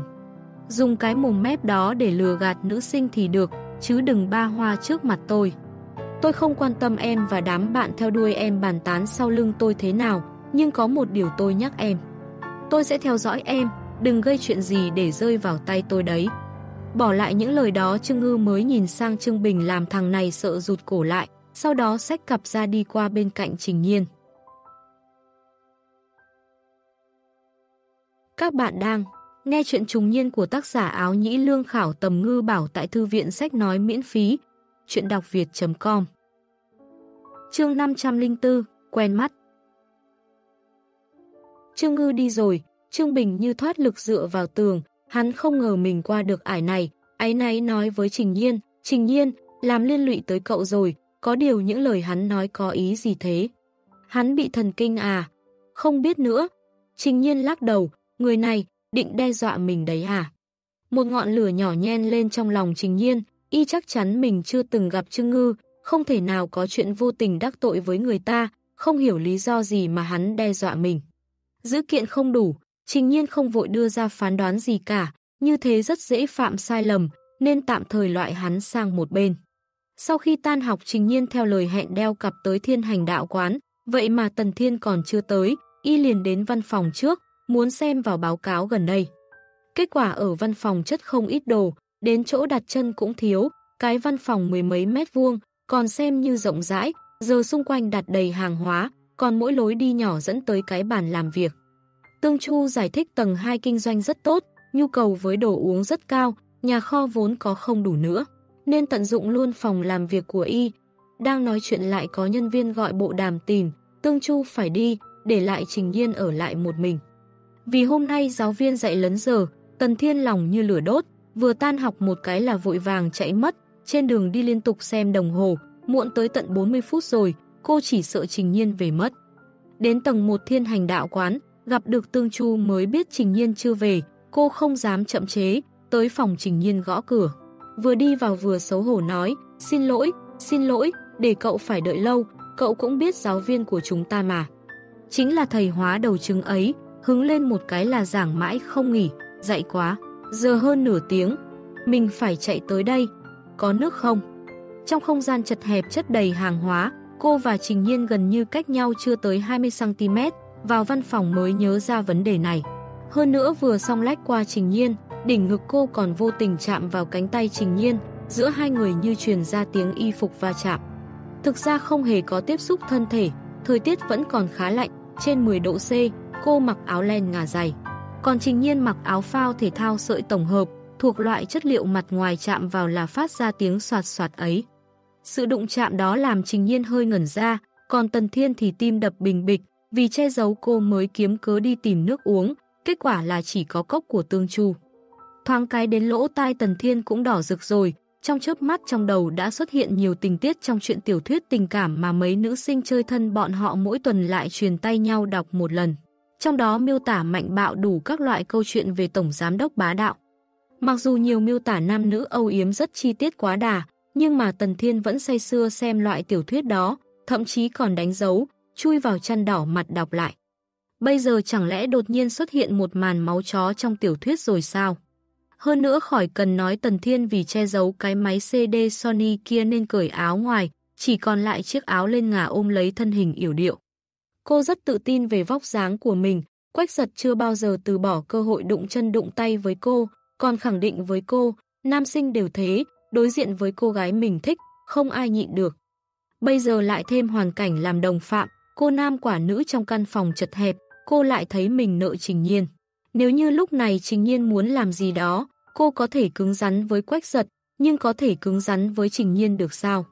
Dùng cái mồm mép đó để lừa gạt nữ sinh thì được, chứ đừng ba hoa trước mặt tôi. Tôi không quan tâm em và đám bạn theo đuôi em bàn tán sau lưng tôi thế nào, nhưng có một điều tôi nhắc em. Tôi sẽ theo dõi em, đừng gây chuyện gì để rơi vào tay tôi đấy. Bỏ lại những lời đó Trương Ngư mới nhìn sang Trương Bình làm thằng này sợ rụt cổ lại, sau đó xách cặp ra đi qua bên cạnh Trình Nhiên. Các bạn đang nghe chuyện trùng niên của tác giả áo nhĩ lương khảo tầm ngư bảo tại thư viện sách nói miễn phí, chuyện đọc việt.com Chương 504, quen mắt Trương Ngư đi rồi, Trương Bình như thoát lực dựa vào tường, hắn không ngờ mình qua được ải này, ái náy nói với Trình Nhiên, Trình Nhiên, làm liên lụy tới cậu rồi, có điều những lời hắn nói có ý gì thế? Hắn bị thần kinh à? Không biết nữa. Trình Nhiên lắc đầu, người này, định đe dọa mình đấy à? Một ngọn lửa nhỏ nhen lên trong lòng Trình Nhiên, y chắc chắn mình chưa từng gặp Trương Ngư, không thể nào có chuyện vô tình đắc tội với người ta, không hiểu lý do gì mà hắn đe dọa mình. Dữ kiện không đủ, Trình Nhiên không vội đưa ra phán đoán gì cả, như thế rất dễ phạm sai lầm, nên tạm thời loại hắn sang một bên. Sau khi tan học Trình Nhiên theo lời hẹn đeo cặp tới thiên hành đạo quán, vậy mà Tần Thiên còn chưa tới, y liền đến văn phòng trước, muốn xem vào báo cáo gần đây. Kết quả ở văn phòng chất không ít đồ, đến chỗ đặt chân cũng thiếu, cái văn phòng mười mấy mét vuông, còn xem như rộng rãi, giờ xung quanh đặt đầy hàng hóa, còn mỗi lối đi nhỏ dẫn tới cái bàn làm việc. Tương Chu giải thích tầng 2 kinh doanh rất tốt, nhu cầu với đồ uống rất cao, nhà kho vốn có không đủ nữa, nên tận dụng luôn phòng làm việc của y. Đang nói chuyện lại có nhân viên gọi bộ đàm tìm, Tương Chu phải đi, để lại Trình Nhiên ở lại một mình. Vì hôm nay giáo viên dạy lấn giờ, Tần Thiên lòng như lửa đốt, vừa tan học một cái là vội vàng chạy mất, trên đường đi liên tục xem đồng hồ, muộn tới tận 40 phút rồi, cô chỉ sợ Trình Nhiên về mất. Đến tầng 1 thiên hành đạo quán, gặp được Tương Chu mới biết Trình Nhiên chưa về, cô không dám chậm chế, tới phòng Trình Nhiên gõ cửa. Vừa đi vào vừa xấu hổ nói, xin lỗi, xin lỗi, để cậu phải đợi lâu, cậu cũng biết giáo viên của chúng ta mà. Chính là thầy hóa đầu chứng ấy, hứng lên một cái là giảng mãi không nghỉ, dạy quá. Giờ hơn nửa tiếng, mình phải chạy tới đây. Có nước không? Trong không gian chật hẹp chất đầy hàng hóa, cô và Trình Nhiên gần như cách nhau chưa tới 20cm, vào văn phòng mới nhớ ra vấn đề này. Hơn nữa vừa xong lách qua Trình Nhiên, đỉnh ngực cô còn vô tình chạm vào cánh tay Trình Nhiên, giữa hai người như truyền ra tiếng y phục va chạm. Thực ra không hề có tiếp xúc thân thể, thời tiết vẫn còn khá lạnh, trên 10 độ C, cô mặc áo len ngà dày. Còn Trình Nhiên mặc áo phao thể thao sợi tổng hợp, thuộc loại chất liệu mặt ngoài chạm vào là phát ra tiếng soạt soạt ấy. Sự đụng chạm đó làm Trình Nhiên hơi ngẩn ra, còn Tần Thiên thì tim đập bình bịch, vì che giấu cô mới kiếm cớ đi tìm nước uống, kết quả là chỉ có cốc của Tương Chu. Thoáng cái đến lỗ tai Tần Thiên cũng đỏ rực rồi, trong chớp mắt trong đầu đã xuất hiện nhiều tình tiết trong chuyện tiểu thuyết tình cảm mà mấy nữ sinh chơi thân bọn họ mỗi tuần lại truyền tay nhau đọc một lần. Trong đó miêu tả mạnh bạo đủ các loại câu chuyện về Tổng Giám đốc bá đạo. Mặc dù nhiều miêu tả nam nữ âu yếm rất chi tiết quá đà, nhưng mà Tần Thiên vẫn say xưa xem loại tiểu thuyết đó, thậm chí còn đánh dấu, chui vào chăn đỏ mặt đọc lại. Bây giờ chẳng lẽ đột nhiên xuất hiện một màn máu chó trong tiểu thuyết rồi sao? Hơn nữa khỏi cần nói Tần Thiên vì che giấu cái máy CD Sony kia nên cởi áo ngoài, chỉ còn lại chiếc áo lên ngả ôm lấy thân hình yểu điệu. Cô rất tự tin về vóc dáng của mình, Quách giật chưa bao giờ từ bỏ cơ hội đụng chân đụng tay với cô, còn khẳng định với cô, nam sinh đều thế, đối diện với cô gái mình thích, không ai nhịn được. Bây giờ lại thêm hoàn cảnh làm đồng phạm, cô nam quả nữ trong căn phòng chật hẹp, cô lại thấy mình nợ Trình Nhiên. Nếu như lúc này Trình Nhiên muốn làm gì đó, cô có thể cứng rắn với Quách giật, nhưng có thể cứng rắn với Trình Nhiên được sao?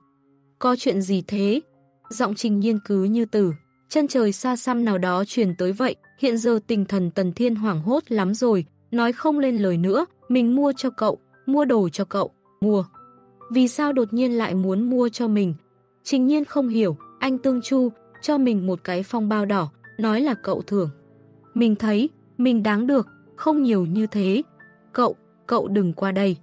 Có chuyện gì thế? Giọng Trình Nhiên cứ như tử. chân trời xa xăm nào đó truyền tới vậy, hiện giờ tình thần Tần Thiên hoảng hốt lắm rồi, nói không lên lời nữa, mình mua cho cậu, mua đồ cho cậu, mua. Vì sao đột nhiên lại muốn mua cho mình? Trình nhiên không hiểu, anh Tương Chu cho mình một cái phong bao đỏ, nói là cậu thưởng. Mình thấy, mình đáng được, không nhiều như thế. Cậu, cậu đừng qua đây.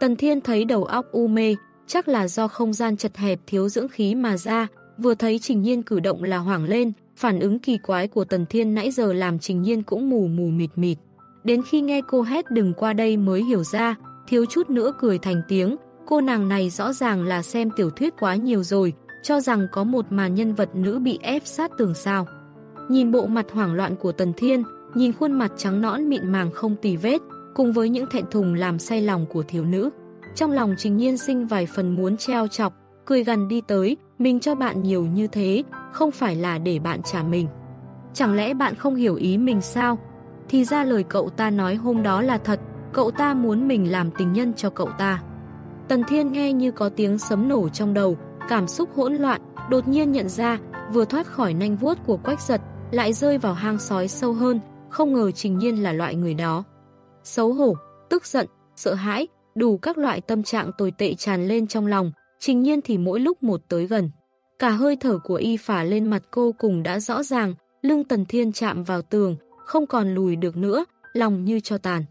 Tần Thiên thấy đầu óc u mê, chắc là do không gian chật hẹp thiếu dưỡng khí mà ra, vừa thấy Trình Nhiên cử động là hoảng lên, phản ứng kỳ quái của Tần Thiên nãy giờ làm Trình Nhiên cũng mù mù mịt mịt. Đến khi nghe cô hét đừng qua đây mới hiểu ra, thiếu chút nữa cười thành tiếng, cô nàng này rõ ràng là xem tiểu thuyết quá nhiều rồi, cho rằng có một màn nhân vật nữ bị ép sát tường sao. Nhìn bộ mặt hoảng loạn của Tần Thiên, nhìn khuôn mặt trắng nõn mịn màng không tì vết, cùng với những thẹn thùng làm say lòng của thiếu nữ. Trong lòng trình nhiên sinh vài phần muốn treo chọc, cười gần đi tới, mình cho bạn nhiều như thế, không phải là để bạn trả mình. Chẳng lẽ bạn không hiểu ý mình sao? Thì ra lời cậu ta nói hôm đó là thật, cậu ta muốn mình làm tình nhân cho cậu ta. Tần Thiên nghe như có tiếng sấm nổ trong đầu, cảm xúc hỗn loạn, đột nhiên nhận ra, vừa thoát khỏi nanh vuốt của quách giật, lại rơi vào hang sói sâu hơn, không ngờ Trình Nhiên là loại người đó. Xấu hổ, tức giận, sợ hãi, đủ các loại tâm trạng tồi tệ tràn lên trong lòng, Trình Nhiên thì mỗi lúc một tới gần. Cả hơi thở của y phả lên mặt cô cùng đã rõ ràng, lưng Tần Thiên chạm vào tường, không còn lùi được nữa, lòng như cho tàn.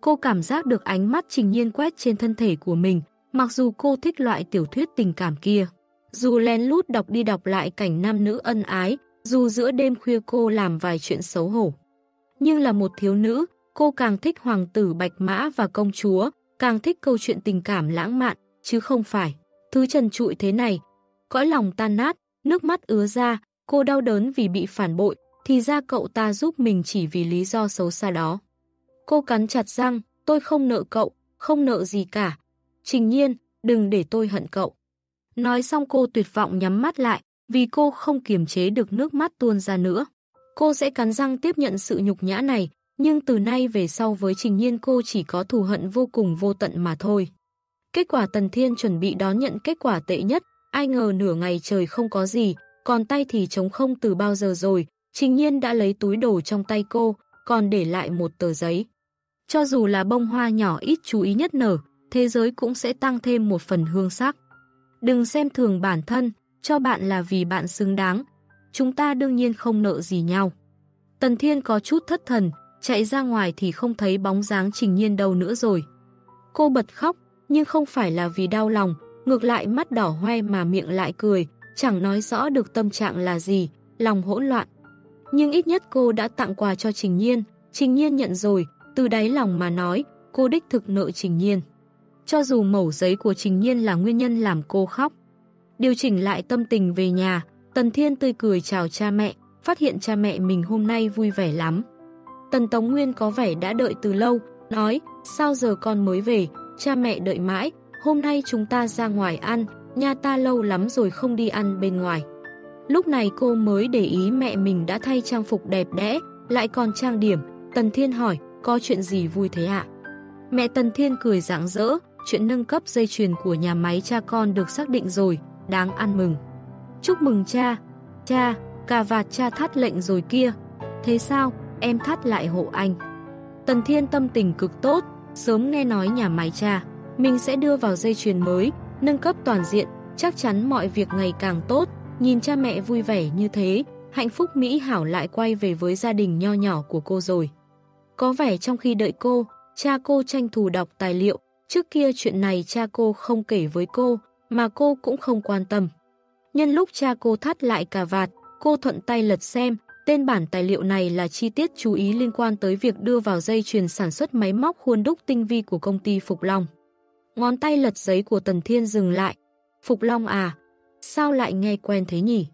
Cô cảm giác được ánh mắt Trình Nhiên quét trên thân thể của mình, mặc dù cô thích loại tiểu thuyết tình cảm kia. Dù lén lút đọc đi đọc lại cảnh nam nữ ân ái, dù giữa đêm khuya cô làm vài chuyện xấu hổ. Nhưng là một thiếu nữ, cô càng thích hoàng tử bạch mã và công chúa, càng thích câu chuyện tình cảm lãng mạn, chứ không phải. Thứ trần trụi thế này, cõi lòng tan nát, nước mắt ứa ra, cô đau đớn vì bị phản bội, thì ra cậu ta giúp mình chỉ vì lý do xấu xa đó. Cô cắn chặt răng, tôi không nợ cậu, không nợ gì cả. Trình nhiên, đừng để tôi hận cậu. Nói xong cô tuyệt vọng nhắm mắt lại, vì cô không kiềm chế được nước mắt tuôn ra nữa. Cô sẽ cắn răng tiếp nhận sự nhục nhã này, nhưng từ nay về sau với Trình Nhiên cô chỉ có thù hận vô cùng vô tận mà thôi. Kết quả Tần Thiên chuẩn bị đón nhận kết quả tệ nhất, ai ngờ nửa ngày trời không có gì, còn tay thì trống không từ bao giờ rồi, Trình nhiên đã lấy túi đồ trong tay cô, còn để lại một tờ giấy. Cho dù là bông hoa nhỏ ít chú ý nhất nở, thế giới cũng sẽ tăng thêm một phần hương sắc. Đừng xem thường bản thân, cho bạn là vì bạn xứng đáng. Chúng ta đương nhiên không nợ gì nhau. Tần Thiên có chút thất thần, chạy ra ngoài thì không thấy bóng dáng trình nhiên đâu nữa rồi. Cô bật khóc, nhưng không phải là vì đau lòng, ngược lại mắt đỏ hoe mà miệng lại cười, chẳng nói rõ được tâm trạng là gì, lòng hỗn loạn. Nhưng ít nhất cô đã tặng quà cho Trình Nhiên, Trình Nhiên nhận rồi, từ đáy lòng mà nói, cô đích thực nợ Trình Nhiên. Cho dù mẩu giấy của Trình Nhiên là nguyên nhân làm cô khóc. Điều chỉnh lại tâm tình về nhà, Tần Thiên tươi cười chào cha mẹ, phát hiện cha mẹ mình hôm nay vui vẻ lắm. Tần Tống Nguyên có vẻ đã đợi từ lâu, nói, sao giờ con mới về, cha mẹ đợi mãi, hôm nay chúng ta ra ngoài ăn, nhà ta lâu lắm rồi không đi ăn bên ngoài. Lúc này cô mới để ý mẹ mình đã thay trang phục đẹp đẽ, lại còn trang điểm. Tần Thiên hỏi, có chuyện gì vui thế ạ? Mẹ Tần Thiên cười rạng rỡ, chuyện nâng cấp dây chuyền của nhà máy cha con được xác định rồi, đáng ăn mừng. Chúc mừng cha, cha, cà vạt cha thắt lệnh rồi kia. Thế sao, em thắt lại hộ anh. Tần Thiên tâm tình cực tốt, sớm nghe nói nhà máy cha, mình sẽ đưa vào dây chuyền mới, nâng cấp toàn diện, chắc chắn mọi việc ngày càng tốt, nhìn cha mẹ vui vẻ như thế, hạnh phúc Mỹ Hảo lại quay về với gia đình nho nhỏ của cô rồi. Có vẻ trong khi đợi cô, cha cô tranh thủ đọc tài liệu, trước kia chuyện này cha cô không kể với cô, mà cô cũng không quan tâm. Nhân lúc cha cô thắt lại cà vạt, cô thuận tay lật xem, tên bản tài liệu này là chi tiết chú ý liên quan tới việc đưa vào dây chuyền sản xuất máy móc khuôn đúc tinh vi của công ty Phục Long. Ngón tay lật giấy của Tần Thiên dừng lại. Phục Long à, sao lại nghe quen thế nhỉ?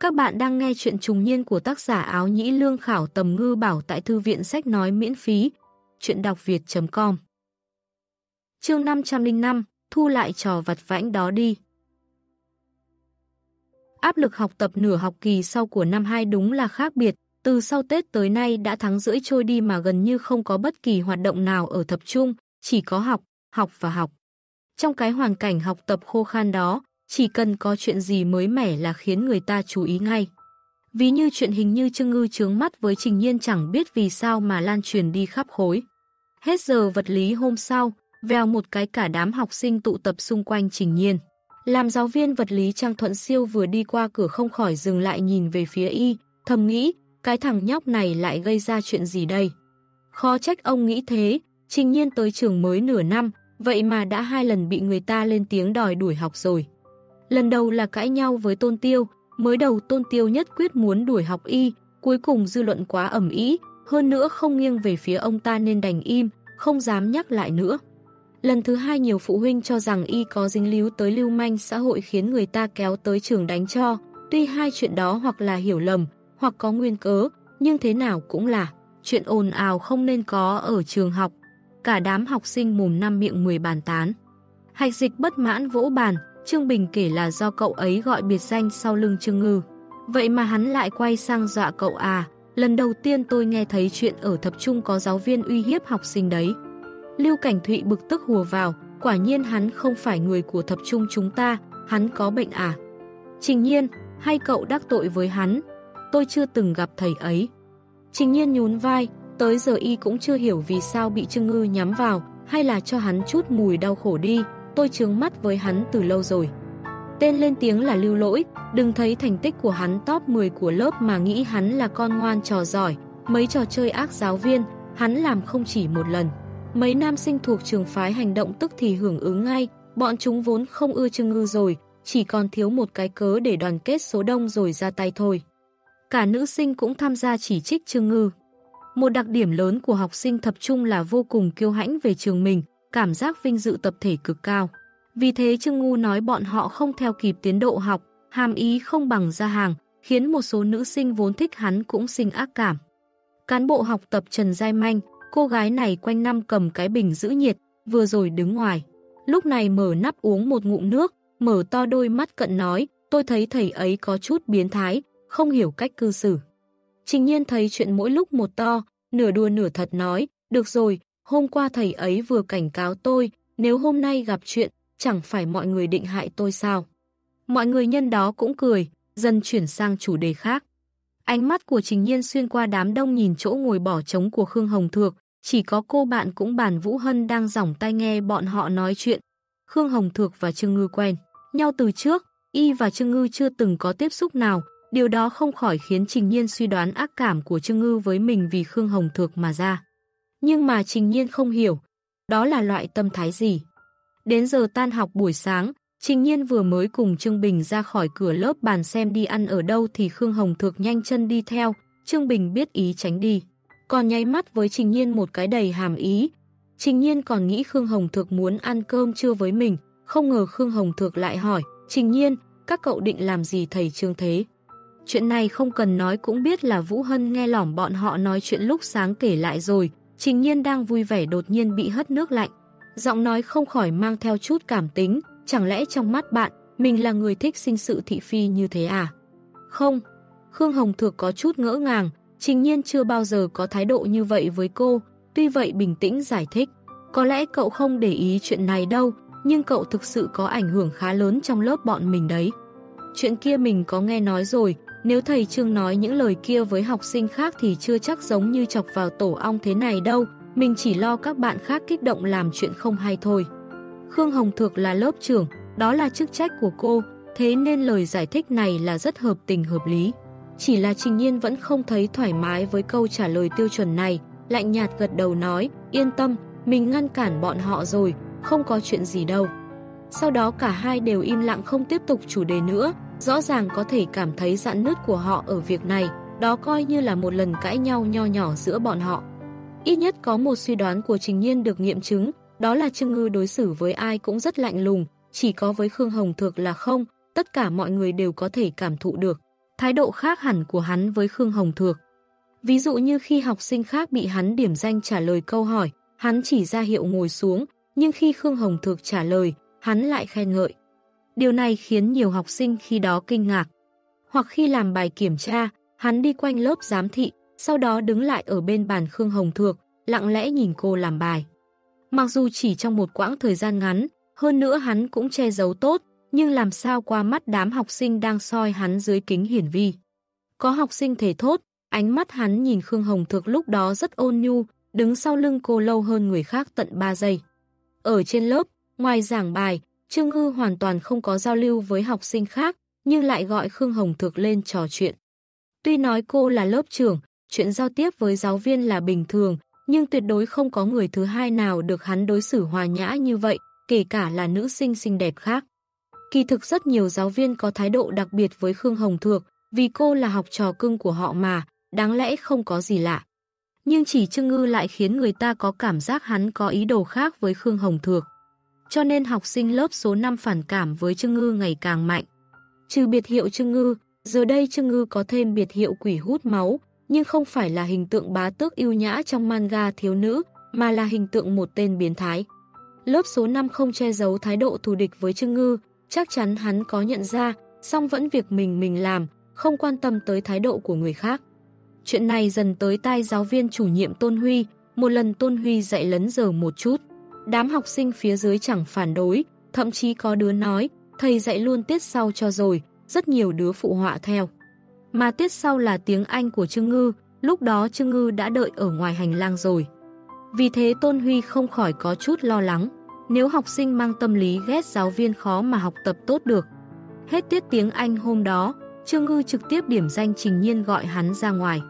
Các bạn đang nghe chuyện trùng niên của tác giả áo nhĩ lương khảo tầm ngư bảo tại thư viện sách nói miễn phí. Chuyện đọc việt.com Chương 505 Thu lại trò vặt vãnh đó đi. Áp lực học tập nửa học kỳ sau của năm 2 đúng là khác biệt, từ sau Tết tới nay đã tháng rưỡi trôi đi mà gần như không có bất kỳ hoạt động nào ở tập trung, chỉ có học, học và học. Trong cái hoàn cảnh học tập khô khan đó, chỉ cần có chuyện gì mới mẻ là khiến người ta chú ý ngay. Ví như chuyện hình như Trương Ngư trướng mắt với Trình Nhiên chẳng biết vì sao mà lan truyền đi khắp khối. Hết giờ vật lý hôm sau, vèo một cái cả đám học sinh tụ tập xung quanh Trình Nhiên. Làm giáo viên vật lý Trang Thuận Siêu vừa đi qua cửa không khỏi dừng lại nhìn về phía y, thầm nghĩ, cái thằng nhóc này lại gây ra chuyện gì đây? Khó trách ông nghĩ thế, trình nhiên tới trường mới nửa năm, vậy mà đã hai lần bị người ta lên tiếng đòi đuổi học rồi. Lần đầu là cãi nhau với Tôn Tiêu, mới đầu Tôn Tiêu nhất quyết muốn đuổi học y, cuối cùng dư luận quá ẩm ý, hơn nữa không nghiêng về phía ông ta nên đành im, không dám nhắc lại nữa. Lần thứ hai nhiều phụ huynh cho rằng y có dính líu tới lưu manh xã hội khiến người ta kéo tới trường đánh cho, tuy hai chuyện đó hoặc là hiểu lầm, hoặc có nguyên cớ, nhưng thế nào cũng là chuyện ồn ào không nên có ở trường học. Cả đám học sinh mồm năm miệng 10 bàn tán. Hạch dịch bất mãn vỗ bàn, Trương Bình kể là do cậu ấy gọi biệt danh sau lưng Trương Ngư. Vậy mà hắn lại quay sang dọa cậu à, lần đầu tiên tôi nghe thấy chuyện ở thập trung có giáo viên uy hiếp học sinh đấy. Lưu Cảnh Thụy bực tức hùa vào, quả nhiên hắn không phải người của thập trung chúng ta, hắn có bệnh à. Trình nhiên, hay cậu đắc tội với hắn, tôi chưa từng gặp thầy ấy. Trình nhiên nhún vai, tới giờ y cũng chưa hiểu vì sao bị Trương Ngư nhắm vào, hay là cho hắn chút mùi đau khổ đi, tôi chướng mắt với hắn từ lâu rồi. Tên lên tiếng là lưu lỗi, đừng thấy thành tích của hắn top 10 của lớp mà nghĩ hắn là con ngoan trò giỏi, mấy trò chơi ác giáo viên, hắn làm không chỉ một lần. Mấy nam sinh thuộc trường phái hành động tức thì hưởng ứng ngay, bọn chúng vốn không ưa Trương Ngư rồi, chỉ còn thiếu một cái cớ để đoàn kết số đông rồi ra tay thôi. Cả nữ sinh cũng tham gia chỉ trích Trương Ngư. Một đặc điểm lớn của học sinh thập trung là vô cùng kiêu hãnh về trường mình, cảm giác vinh dự tập thể cực cao. Vì thế Trương Ngu nói bọn họ không theo kịp tiến độ học, hàm ý không bằng ra hàng, khiến một số nữ sinh vốn thích hắn cũng sinh ác cảm. Cán bộ học tập Trần Giai Manh, cô gái này quanh năm cầm cái bình giữ nhiệt, vừa rồi đứng ngoài. Lúc này mở nắp uống một ngụm nước, mở to đôi mắt cận nói, tôi thấy thầy ấy có chút biến thái, không hiểu cách cư xử. Trình nhiên thấy chuyện mỗi lúc một to, nửa đùa nửa thật nói, được rồi, hôm qua thầy ấy vừa cảnh cáo tôi, nếu hôm nay gặp chuyện, chẳng phải mọi người định hại tôi sao. Mọi người nhân đó cũng cười, dần chuyển sang chủ đề khác. Ánh mắt của Trình Nhiên xuyên qua đám đông nhìn chỗ ngồi bỏ trống của Khương Hồng Thược, chỉ có cô bạn cũng bàn Vũ Hân đang giỏng tai nghe bọn họ nói chuyện. Khương Hồng Thược và Trương Ngư quen nhau từ trước, y và Trương Ngư chưa từng có tiếp xúc nào, điều đó không khỏi khiến Trình Nhiên suy đoán ác cảm của Trương Ngư với mình vì Khương Hồng Thược mà ra. Nhưng mà Trình Nhiên không hiểu, đó là loại tâm thái gì. Đến giờ tan học buổi sáng, Trình Nhiên vừa mới cùng Trương Bình ra khỏi cửa lớp bàn xem đi ăn ở đâu thì Khương Hồng Thược nhanh chân đi theo, Trương Bình biết ý tránh đi. Còn nháy mắt với Trình Nhiên một cái đầy hàm ý. Trình Nhiên còn nghĩ Khương Hồng Thược muốn ăn cơm trưa với mình, không ngờ Khương Hồng Thược lại hỏi, Trình Nhiên, các cậu định làm gì thầy Trương thế? Chuyện này không cần nói cũng biết là Vũ Hân nghe lỏm bọn họ nói chuyện lúc sáng kể lại rồi, Trình Nhiên đang vui vẻ đột nhiên bị hất nước lạnh. Giọng nói không khỏi mang theo chút cảm tính, chẳng lẽ trong mắt bạn, mình là người thích sinh sự thị phi như thế à? Không, Khương Hồng Thược có chút ngỡ ngàng, Trình Nhiên chưa bao giờ có thái độ như vậy với cô, tuy vậy bình tĩnh giải thích. Có lẽ cậu không để ý chuyện này đâu, nhưng cậu thực sự có ảnh hưởng khá lớn trong lớp bọn mình đấy. Chuyện kia mình có nghe nói rồi, nếu thầy Trương nói những lời kia với học sinh khác thì chưa chắc giống như chọc vào tổ ong thế này đâu, mình chỉ lo các bạn khác kích động làm chuyện không hay thôi. Khương Hồng Thược là lớp trưởng, đó là chức trách của cô, thế nên lời giải thích này là rất hợp tình hợp lý. Chỉ là Trình Nhiên vẫn không thấy thoải mái với câu trả lời tiêu chuẩn này, lạnh nhạt gật đầu nói, yên tâm, mình ngăn cản bọn họ rồi, không có chuyện gì đâu. Sau đó cả hai đều im lặng không tiếp tục chủ đề nữa, rõ ràng có thể cảm thấy dặn nứt của họ ở việc này, đó coi như là một lần cãi nhau nho nhỏ giữa bọn họ. Ít nhất có một suy đoán của Trình Nhiên được nghiệm chứng, đó là Trương Ngư đối xử với ai cũng rất lạnh lùng, chỉ có với Khương Hồng Thược là không, tất cả mọi người đều có thể cảm thụ được. Thái độ khác hẳn của hắn với Khương Hồng Thược. Ví dụ như khi học sinh khác bị hắn điểm danh trả lời câu hỏi, hắn chỉ ra hiệu ngồi xuống, nhưng khi Khương Hồng Thược trả lời, hắn lại khen ngợi. Điều này khiến nhiều học sinh khi đó kinh ngạc. Hoặc khi làm bài kiểm tra, hắn đi quanh lớp giám thị, sau đó đứng lại ở bên bàn Khương Hồng Thược, lặng lẽ nhìn cô làm bài. Mặc dù chỉ trong một quãng thời gian ngắn, hơn nữa hắn cũng che giấu tốt, nhưng làm sao qua mắt đám học sinh đang soi hắn dưới kính hiển vi. Có học sinh thể thốt, ánh mắt hắn nhìn Khương Hồng Thược lúc đó rất ôn nhu, đứng sau lưng cô lâu hơn người khác tận 3 giây. Ở trên lớp, ngoài giảng bài, Trương Hư hoàn toàn không có giao lưu với học sinh khác, nhưng lại gọi Khương Hồng Thực lên trò chuyện. Tuy nói cô là lớp trưởng, chuyện giao tiếp với giáo viên là bình thường, nhưng tuyệt đối không có người thứ hai nào được hắn đối xử hòa nhã như vậy, kể cả là nữ sinh xinh đẹp khác. Kỳ thực rất nhiều giáo viên có thái độ đặc biệt với Khương Hồng Thược, vì cô là học trò cưng của họ mà, đáng lẽ không có gì lạ. Nhưng chỉ Trương Ngư lại khiến người ta có cảm giác hắn có ý đồ khác với Khương Hồng Thược cho nên học sinh lớp số 5 phản cảm với Trương Ngư ngày càng mạnh. Trừ biệt hiệu Trương Ngư, giờ đây Trương Ngư có thêm biệt hiệu quỷ hút máu, nhưng không phải là hình tượng bá tước yêu nhã trong manga thiếu nữ, mà là hình tượng một tên biến thái. Lớp số 5 không che giấu thái độ thù địch với Trương Ngư, chắc chắn hắn có nhận ra, song vẫn việc mình mình làm, không quan tâm tới thái độ của người khác. Chuyện này dần tới tai giáo viên chủ nhiệm Tôn Huy, một lần Tôn Huy dạy lấn giờ một chút. Đám học sinh phía dưới chẳng phản đối, thậm chí có đứa nói, thầy dạy luôn tiết sau cho rồi, rất nhiều đứa phụ họa theo. Mà tiết sau là tiếng Anh của Trương Ngư, lúc đó Trương Ngư đã đợi ở ngoài hành lang rồi. Vì thế Tôn Huy không khỏi có chút lo lắng, nếu học sinh mang tâm lý ghét giáo viên khó mà học tập tốt được. Hết tiết tiếng Anh hôm đó, Trương Ngư trực tiếp điểm danh Trình Nhiên gọi hắn ra ngoài.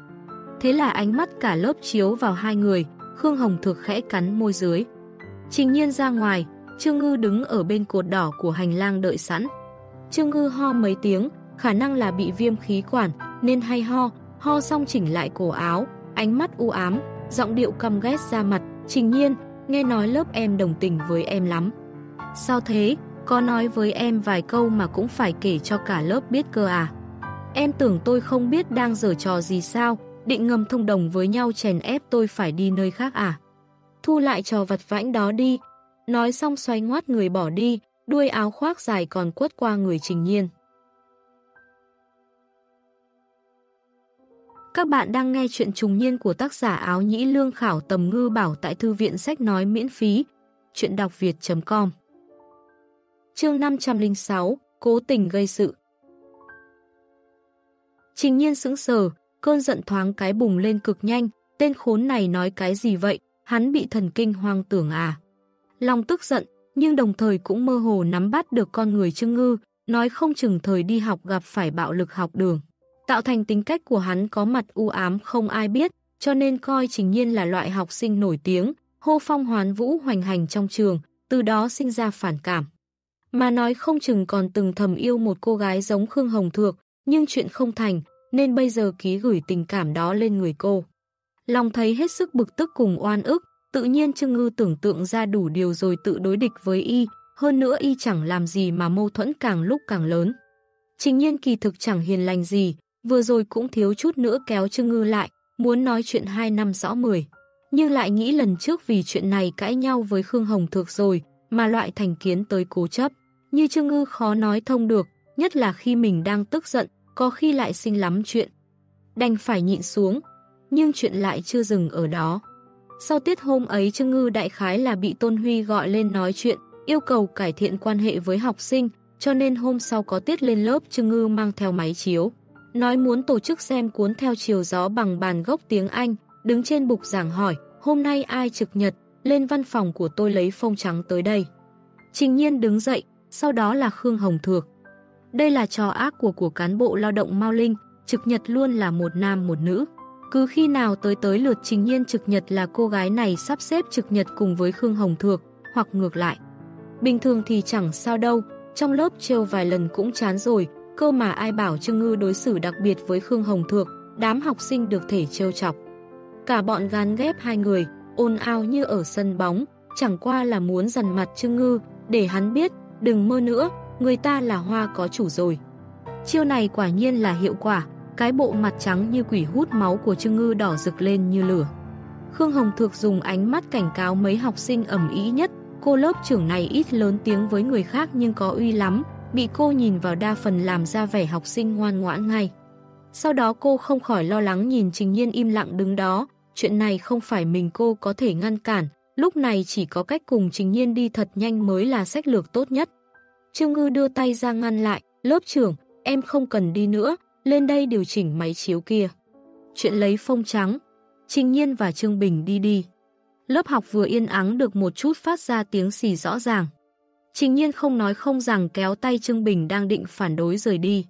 Thế là ánh mắt cả lớp chiếu vào hai người, Khương Hồng Thực khẽ cắn môi dưới. Trình nhiên ra ngoài, Trương Ngư đứng ở bên cột đỏ của hành lang đợi sẵn. Trương Ngư ho mấy tiếng, khả năng là bị viêm khí quản, nên hay ho, ho xong chỉnh lại cổ áo, ánh mắt u ám, giọng điệu căm ghét ra mặt. Trình nhiên, nghe nói lớp em đồng tình với em lắm. Sao thế, có nói với em vài câu mà cũng phải kể cho cả lớp biết cơ à? Em tưởng tôi không biết đang giở trò gì sao, định ngầm thông đồng với nhau chèn ép tôi phải đi nơi khác à? Thu lại trò vật vãnh đó đi. Nói xong xoay ngoắt người bỏ đi, đuôi áo khoác dài còn quất qua người trình nhiên. Các bạn đang nghe chuyện trùng niên của tác giả áo nhĩ lương khảo tầm ngư bảo tại thư viện sách nói miễn phí, chuyện đọc việt.com Chương 506, cố tình gây sự. Trình nhiên sững sờ, cơn giận thoáng cái bùng lên cực nhanh, tên khốn này nói cái gì vậy, hắn bị thần kinh hoang tưởng à. Lòng tức giận, nhưng đồng thời cũng mơ hồ nắm bắt được con người Trương Ngư, nói không chừng thời đi học gặp phải bạo lực học đường. Tạo thành tính cách của hắn có mặt u ám không ai biết, cho nên coi Trình Nhiên là loại học sinh nổi tiếng, hô phong hoán vũ hoành hành trong trường, từ đó sinh ra phản cảm. Mà nói không chừng còn từng thầm yêu một cô gái giống Khương Hồng Thược, nhưng chuyện không thành, nên bây giờ ký gửi tình cảm đó lên người cô. Lòng thấy hết sức bực tức cùng oan ức, tự nhiên Trương Ngư tưởng tượng ra đủ điều rồi tự đối địch với y, hơn nữa y chẳng làm gì mà mâu thuẫn càng lúc càng lớn. Trình nhiên kỳ thực chẳng hiền lành gì, vừa rồi cũng thiếu chút nữa kéo Trương Ngư lại, muốn nói chuyện hai năm rõ mười. Nhưng lại nghĩ lần trước vì chuyện này cãi nhau với Khương Hồng Thược rồi, mà loại thành kiến tới cố chấp. Như Trương Ngư khó nói thông được, nhất là khi mình đang tức giận, có khi lại sinh lắm chuyện. Đành phải nhịn xuống, nhưng chuyện lại chưa dừng ở đó. Sau tiết hôm ấy Trương Ngư đại khái là bị Tôn Huy gọi lên nói chuyện, yêu cầu cải thiện quan hệ với học sinh, cho nên hôm sau có tiết lên lớp Trương Ngư mang theo máy chiếu. Nói muốn tổ chức xem cuốn theo chiều gió bằng bàn gốc tiếng Anh, đứng trên bục giảng hỏi, hôm nay ai trực nhật, lên văn phòng của tôi lấy phông trắng tới đây. Trình nhiên đứng dậy, sau đó là Khương Hồng Thược. Đây là trò ác của của cán bộ lao động Mao Linh, trực nhật luôn là một nam một nữ. Cứ khi nào tới tới lượt trình nhiên trực nhật là cô gái này sắp xếp trực nhật cùng với Khương Hồng Thược, hoặc ngược lại. Bình thường thì chẳng sao đâu, trong lớp trêu vài lần cũng chán rồi, cơ mà ai bảo Trương Ngư đối xử đặc biệt với Khương Hồng Thược, đám học sinh được thể trêu chọc. Cả bọn gán ghép hai người, ôn ao như ở sân bóng, chẳng qua là muốn dằn mặt Trương Ngư, để hắn biết, đừng mơ nữa, người ta là hoa có chủ rồi. Chiêu này quả nhiên là hiệu quả, cái bộ mặt trắng như quỷ hút máu của Trương Ngư đỏ rực lên như lửa. Khương Hồng Thược dùng ánh mắt cảnh cáo mấy học sinh ẩm ý nhất, cô lớp trưởng này ít lớn tiếng với người khác nhưng có uy lắm, bị cô nhìn vào đa phần làm ra vẻ học sinh ngoan ngoãn ngay. Sau đó cô không khỏi lo lắng nhìn Trình Nhiên im lặng đứng đó, chuyện này không phải mình cô có thể ngăn cản, lúc này chỉ có cách cùng Trình Nhiên đi thật nhanh mới là sách lược tốt nhất. Trương Ngư đưa tay ra ngăn lại, lớp trưởng, em không cần đi nữa, lên đây điều chỉnh máy chiếu kia. Chuyện lấy phông trắng, Trình Nhiên và Trương Bình đi đi. Lớp học vừa yên ắng được một chút phát ra tiếng xì rõ ràng. Trình Nhiên không nói không rằng kéo tay Trương Bình đang định phản đối rời đi.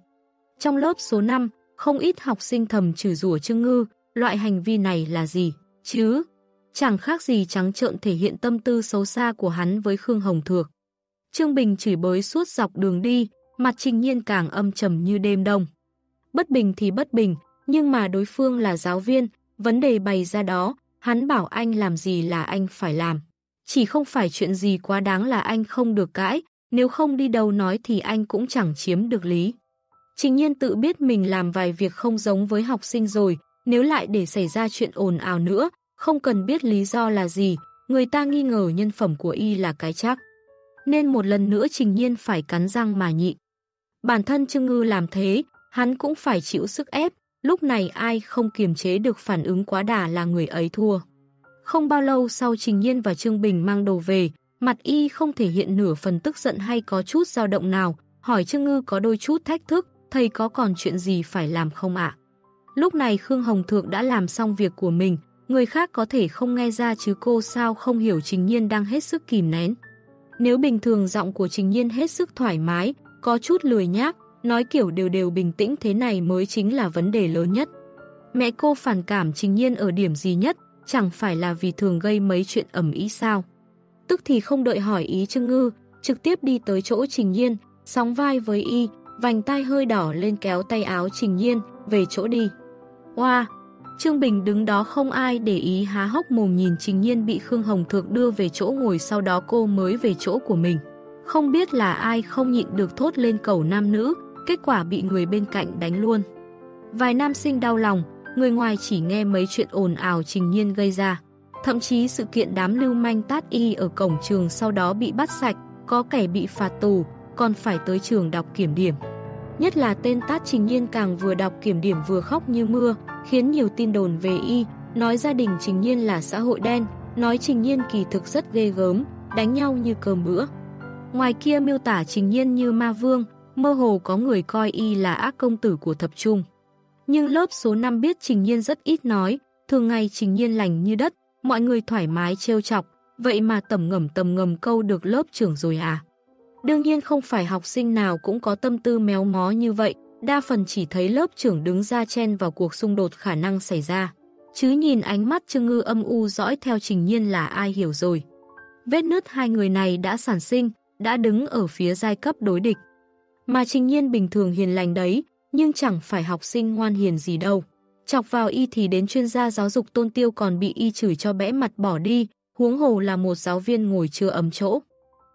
Trong lớp số 5, không ít học sinh thầm trừ rủa Trương Ngư, loại hành vi này là gì, chứ? Chẳng khác gì trắng trợn thể hiện tâm tư xấu xa của hắn với Khương Hồng Thược. Trương Bình chửi bới suốt dọc đường đi, mặt Trình Nhiên càng âm trầm như đêm đông. Bất bình thì bất bình, nhưng mà đối phương là giáo viên, vấn đề bày ra đó, hắn bảo anh làm gì là anh phải làm. Chỉ không phải chuyện gì quá đáng là anh không được cãi, nếu không đi đâu nói thì anh cũng chẳng chiếm được lý. Trình nhiên tự biết mình làm vài việc không giống với học sinh rồi, nếu lại để xảy ra chuyện ồn ào nữa, không cần biết lý do là gì, người ta nghi ngờ nhân phẩm của y là cái chắc. Nên một lần nữa trình nhiên phải cắn răng mà nhịn. Bản thân Trương Ngư làm thế, hắn cũng phải chịu sức ép, lúc này ai không kiềm chế được phản ứng quá đà là người ấy thua. Không bao lâu sau Trình Nhiên và Trương Bình mang đồ về, mặt y không thể hiện nửa phần tức giận hay có chút dao động nào, hỏi Trương Ngư có đôi chút thách thức, thầy có còn chuyện gì phải làm không ạ? Lúc này Khương Hồng Thượng đã làm xong việc của mình, người khác có thể không nghe ra chứ cô sao không hiểu Trình Nhiên đang hết sức kìm nén. Nếu bình thường giọng của Trình Nhiên hết sức thoải mái, có chút lười nhác, nói kiểu đều đều bình tĩnh thế này mới chính là vấn đề lớn nhất. Mẹ cô phản cảm Trình Nhiên ở điểm gì nhất, chẳng phải là vì thường gây mấy chuyện ẩm ý sao. Tức thì không đợi hỏi ý Trương Ngư, trực tiếp đi tới chỗ Trình Nhiên, sóng vai với y, vành tay hơi đỏ lên kéo tay áo Trình Nhiên, về chỗ đi. Hoa! Wow. Trương Bình đứng đó không ai để ý há hốc mồm nhìn Trình Nhiên bị Khương Hồng Thược đưa về chỗ ngồi sau đó cô mới về chỗ của mình. Không biết là ai không nhịn được thốt lên cầu nam nữ, kết quả bị người bên cạnh đánh luôn. Vài nam sinh đau lòng, người ngoài chỉ nghe mấy chuyện ồn ào Trình Nhiên gây ra. Thậm chí sự kiện đám lưu manh tát y ở cổng trường sau đó bị bắt sạch, có kẻ bị phạt tù, còn phải tới trường đọc kiểm điểm. Nhất là tên tát Trình Nhiên càng vừa đọc kiểm điểm vừa khóc như mưa, khiến nhiều tin đồn về y, nói gia đình Trình Nhiên là xã hội đen, nói Trình Nhiên kỳ thực rất ghê gớm, đánh nhau như cơm bữa. Ngoài kia miêu tả Trình Nhiên như ma vương, mơ hồ có người coi y là ác công tử của thập trung. Nhưng lớp số 5 biết Trình Nhiên rất ít nói, thường ngày Trình Nhiên lành như đất, mọi người thoải mái trêu chọc, vậy mà tầm ngầm tầm ngầm câu được lớp trưởng rồi à. Đương nhiên không phải học sinh nào cũng có tâm tư méo mó như vậy, đa phần chỉ thấy lớp trưởng đứng ra chen vào cuộc xung đột khả năng xảy ra. Chứ nhìn ánh mắt Trương Ngư âm u dõi theo Trình Nhiên là ai hiểu rồi. Vết nứt hai người này đã sản sinh, đã đứng ở phía giai cấp đối địch. Mà Trình Nhiên bình thường hiền lành đấy, nhưng chẳng phải học sinh ngoan hiền gì đâu. Chọc vào y thì đến chuyên gia giáo dục tôn tiêu còn bị y chửi cho bẽ mặt bỏ đi, huống hồ là một giáo viên ngồi chưa ấm chỗ.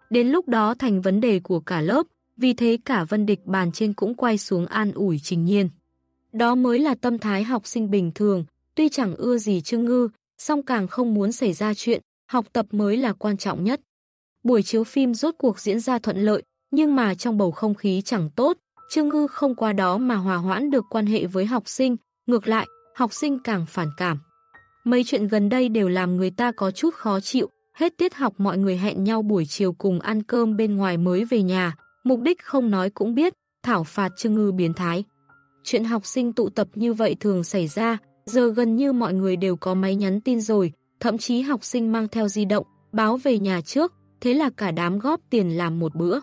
Đến lúc đó thành vấn đề của cả lớp, vì thế cả vân địch bàn trên cũng quay xuống an ủi trình nhiên. Đó mới là tâm thái học sinh bình thường, tuy chẳng ưa gì Trương Ngư, song càng không muốn xảy ra chuyện, học tập mới là quan trọng nhất. Buổi chiếu phim rốt cuộc diễn ra thuận lợi, nhưng mà trong bầu không khí chẳng tốt, Trương Ngư không qua đó mà hòa hoãn được quan hệ với học sinh, ngược lại, học sinh càng phản cảm. Mấy chuyện gần đây đều làm người ta có chút khó chịu, hết tiết học mọi người hẹn nhau buổi chiều cùng ăn cơm bên ngoài mới về nhà, mục đích không nói cũng biết, thảo phạt Trương Ngư biến thái. Chuyện học sinh tụ tập như vậy thường xảy ra, giờ gần như mọi người đều có máy nhắn tin rồi, thậm chí học sinh mang theo di động, báo về nhà trước, thế là cả đám góp tiền làm một bữa.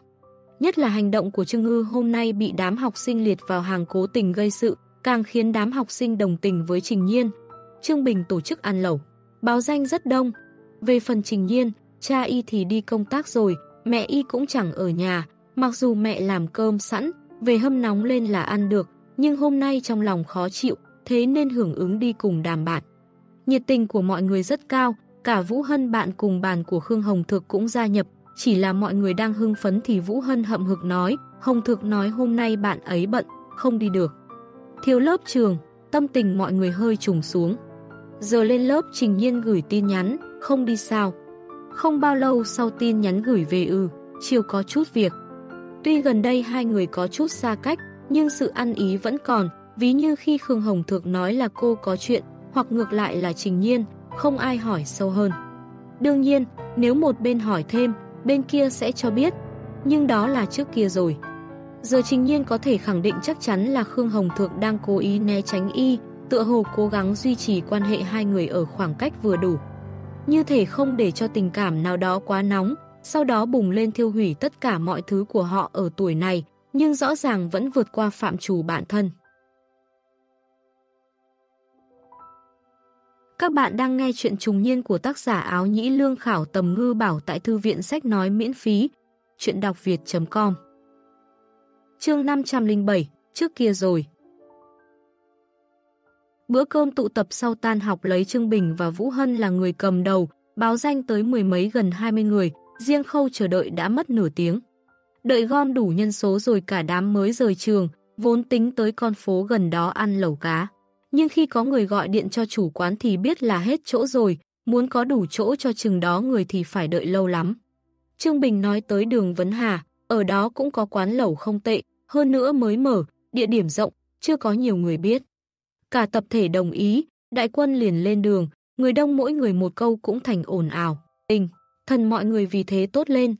Nhất là hành động của Trương Ngư hôm nay bị đám học sinh liệt vào hàng cố tình gây sự, càng khiến đám học sinh đồng tình với Trình Nhiên. Trương Bình tổ chức ăn lẩu, báo danh rất đông. Về phần Trình Nhiên, cha y thì đi công tác rồi, mẹ y cũng chẳng ở nhà, mặc dù mẹ làm cơm sẵn, về hâm nóng lên là ăn được, nhưng hôm nay trong lòng khó chịu, thế nên hưởng ứng đi cùng đàm bạn. Nhiệt tình của mọi người rất cao, cả Vũ Hân bạn cùng bàn của Khương Hồng Thực cũng gia nhập, chỉ là mọi người đang hưng phấn thì Vũ Hân hậm hực nói, Hồng Thực nói hôm nay bạn ấy bận, không đi được. Thiếu lớp trường, tâm tình mọi người hơi trùng xuống. Giờ lên lớp Trình Nhiên gửi tin nhắn, không đi sao. Không bao lâu sau tin nhắn gửi về ư, chiều có chút việc. Tuy gần đây hai người có chút xa cách, nhưng sự ăn ý vẫn còn, ví như khi Khương Hồng Thược nói là cô có chuyện, hoặc ngược lại là Trình Nhiên, không ai hỏi sâu hơn. Đương nhiên, nếu một bên hỏi thêm, bên kia sẽ cho biết, nhưng đó là trước kia rồi. Giờ Trình Nhiên có thể khẳng định chắc chắn là Khương Hồng thượng đang cố ý né tránh y, tựa hồ cố gắng duy trì quan hệ hai người ở khoảng cách vừa đủ. Như thể không để cho tình cảm nào đó quá nóng, sau đó bùng lên thiêu hủy tất cả mọi thứ của họ ở tuổi này, nhưng rõ ràng vẫn vượt qua phạm trù bản thân. Các bạn đang nghe chuyện trùng niên của tác giả áo nhĩ lương khảo tầm ngư bảo tại thư viện sách nói miễn phí. Chuyện đọc việt.com Chương 507 Trước kia rồi Bữa cơm tụ tập sau tan học lấy Trương Bình và Vũ Hân là người cầm đầu, báo danh tới mười mấy gần 20 người, riêng khâu chờ đợi đã mất nửa tiếng. Đợi gom đủ nhân số rồi cả đám mới rời trường, vốn tính tới con phố gần đó ăn lẩu cá. Nhưng khi có người gọi điện cho chủ quán thì biết là hết chỗ rồi, muốn có đủ chỗ cho chừng đó người thì phải đợi lâu lắm. Trương Bình nói tới đường Vấn Hà, ở đó cũng có quán lẩu không tệ, hơn nữa mới mở, địa điểm rộng, chưa có nhiều người biết. Cả tập thể đồng ý, đại quân liền lên đường, người đông mỗi người một câu cũng thành ồn ào. Tình, thần mọi người vì thế tốt lên.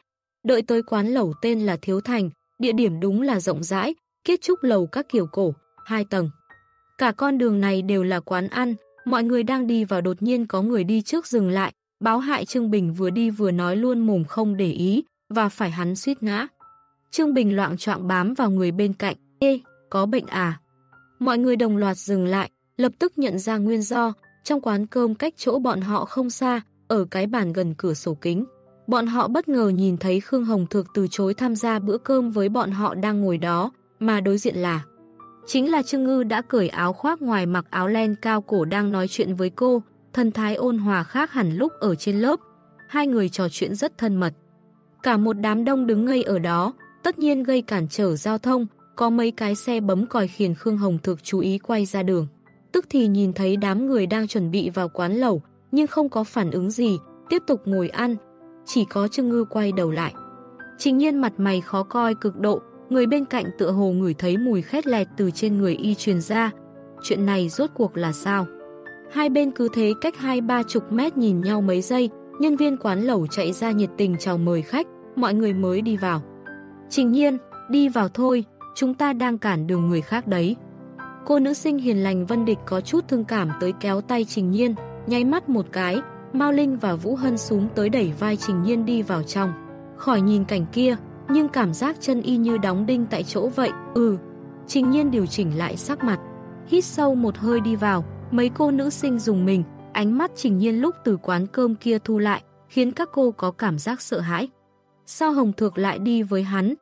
Đợi tới quán lẩu tên là Thiếu Thành, địa điểm đúng là rộng rãi, kết trúc lầu các kiểu cổ, hai tầng. Cả con đường này đều là quán ăn, mọi người đang đi vào đột nhiên có người đi trước dừng lại, báo hại Trương Bình vừa đi vừa nói luôn mồm không để ý, và phải hắn suýt ngã. Trương Bình loạn trọng bám vào người bên cạnh, Ê, có bệnh à? Mọi người đồng loạt dừng lại, lập tức nhận ra nguyên do, trong quán cơm cách chỗ bọn họ không xa, ở cái bàn gần cửa sổ kính. Bọn họ bất ngờ nhìn thấy Khương Hồng Thược từ chối tham gia bữa cơm với bọn họ đang ngồi đó, mà đối diện là Chính là Trương Ngư đã cởi áo khoác ngoài mặc áo len cao cổ đang nói chuyện với cô, thần thái ôn hòa khác hẳn lúc ở trên lớp. Hai người trò chuyện rất thân mật. Cả một đám đông đứng ngây ở đó, tất nhiên gây cản trở giao thông, có mấy cái xe bấm còi khiến Khương Hồng Thực chú ý quay ra đường. Tức thì nhìn thấy đám người đang chuẩn bị vào quán lẩu, nhưng không có phản ứng gì, tiếp tục ngồi ăn. Chỉ có Trương Ngư quay đầu lại. Trình nhiên mặt mày khó coi cực độ, người bên cạnh tựa hồ ngửi thấy mùi khét lẹt từ trên người y truyền ra. Chuyện này rốt cuộc là sao? Hai bên cứ thế cách hai ba chục mét nhìn nhau mấy giây, nhân viên quán lẩu chạy ra nhiệt tình chào mời khách, mọi người mới đi vào. Trình nhiên, đi vào thôi, chúng ta đang cản đường người khác đấy. Cô nữ sinh hiền lành Vân Địch có chút thương cảm tới kéo tay Trình Nhiên, nháy mắt một cái, Mao Linh và Vũ Hân xuống tới đẩy vai Trình Nhiên đi vào trong. Khỏi nhìn cảnh kia, nhưng cảm giác chân y như đóng đinh tại chỗ vậy, ừ. Trình Nhiên điều chỉnh lại sắc mặt, hít sâu một hơi đi vào, mấy cô nữ sinh dùng mình, ánh mắt Trình Nhiên lúc từ quán cơm kia thu lại, khiến các cô có cảm giác sợ hãi. Sao Hồng Thược lại đi với hắn?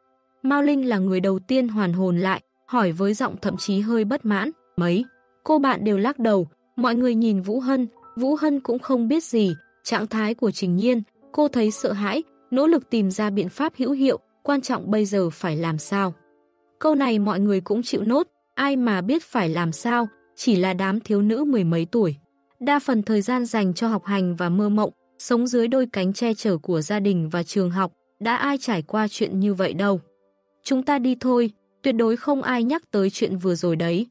Mao Linh là người đầu tiên hoàn hồn lại, hỏi với giọng thậm chí hơi bất mãn, mấy. Cô bạn đều lắc đầu, mọi người nhìn Vũ Hân, Vũ Hân cũng không biết gì, trạng thái của Trình Nhiên, cô thấy sợ hãi, nỗ lực tìm ra biện pháp hữu hiệu, quan trọng bây giờ phải làm sao. Câu này mọi người cũng chịu nốt, ai mà biết phải làm sao, chỉ là đám thiếu nữ mười mấy tuổi. Đa phần thời gian dành cho học hành và mơ mộng, sống dưới đôi cánh che chở của gia đình và trường học, đã ai trải qua chuyện như vậy đâu. Chúng ta đi thôi, tuyệt đối không ai nhắc tới chuyện vừa rồi đấy.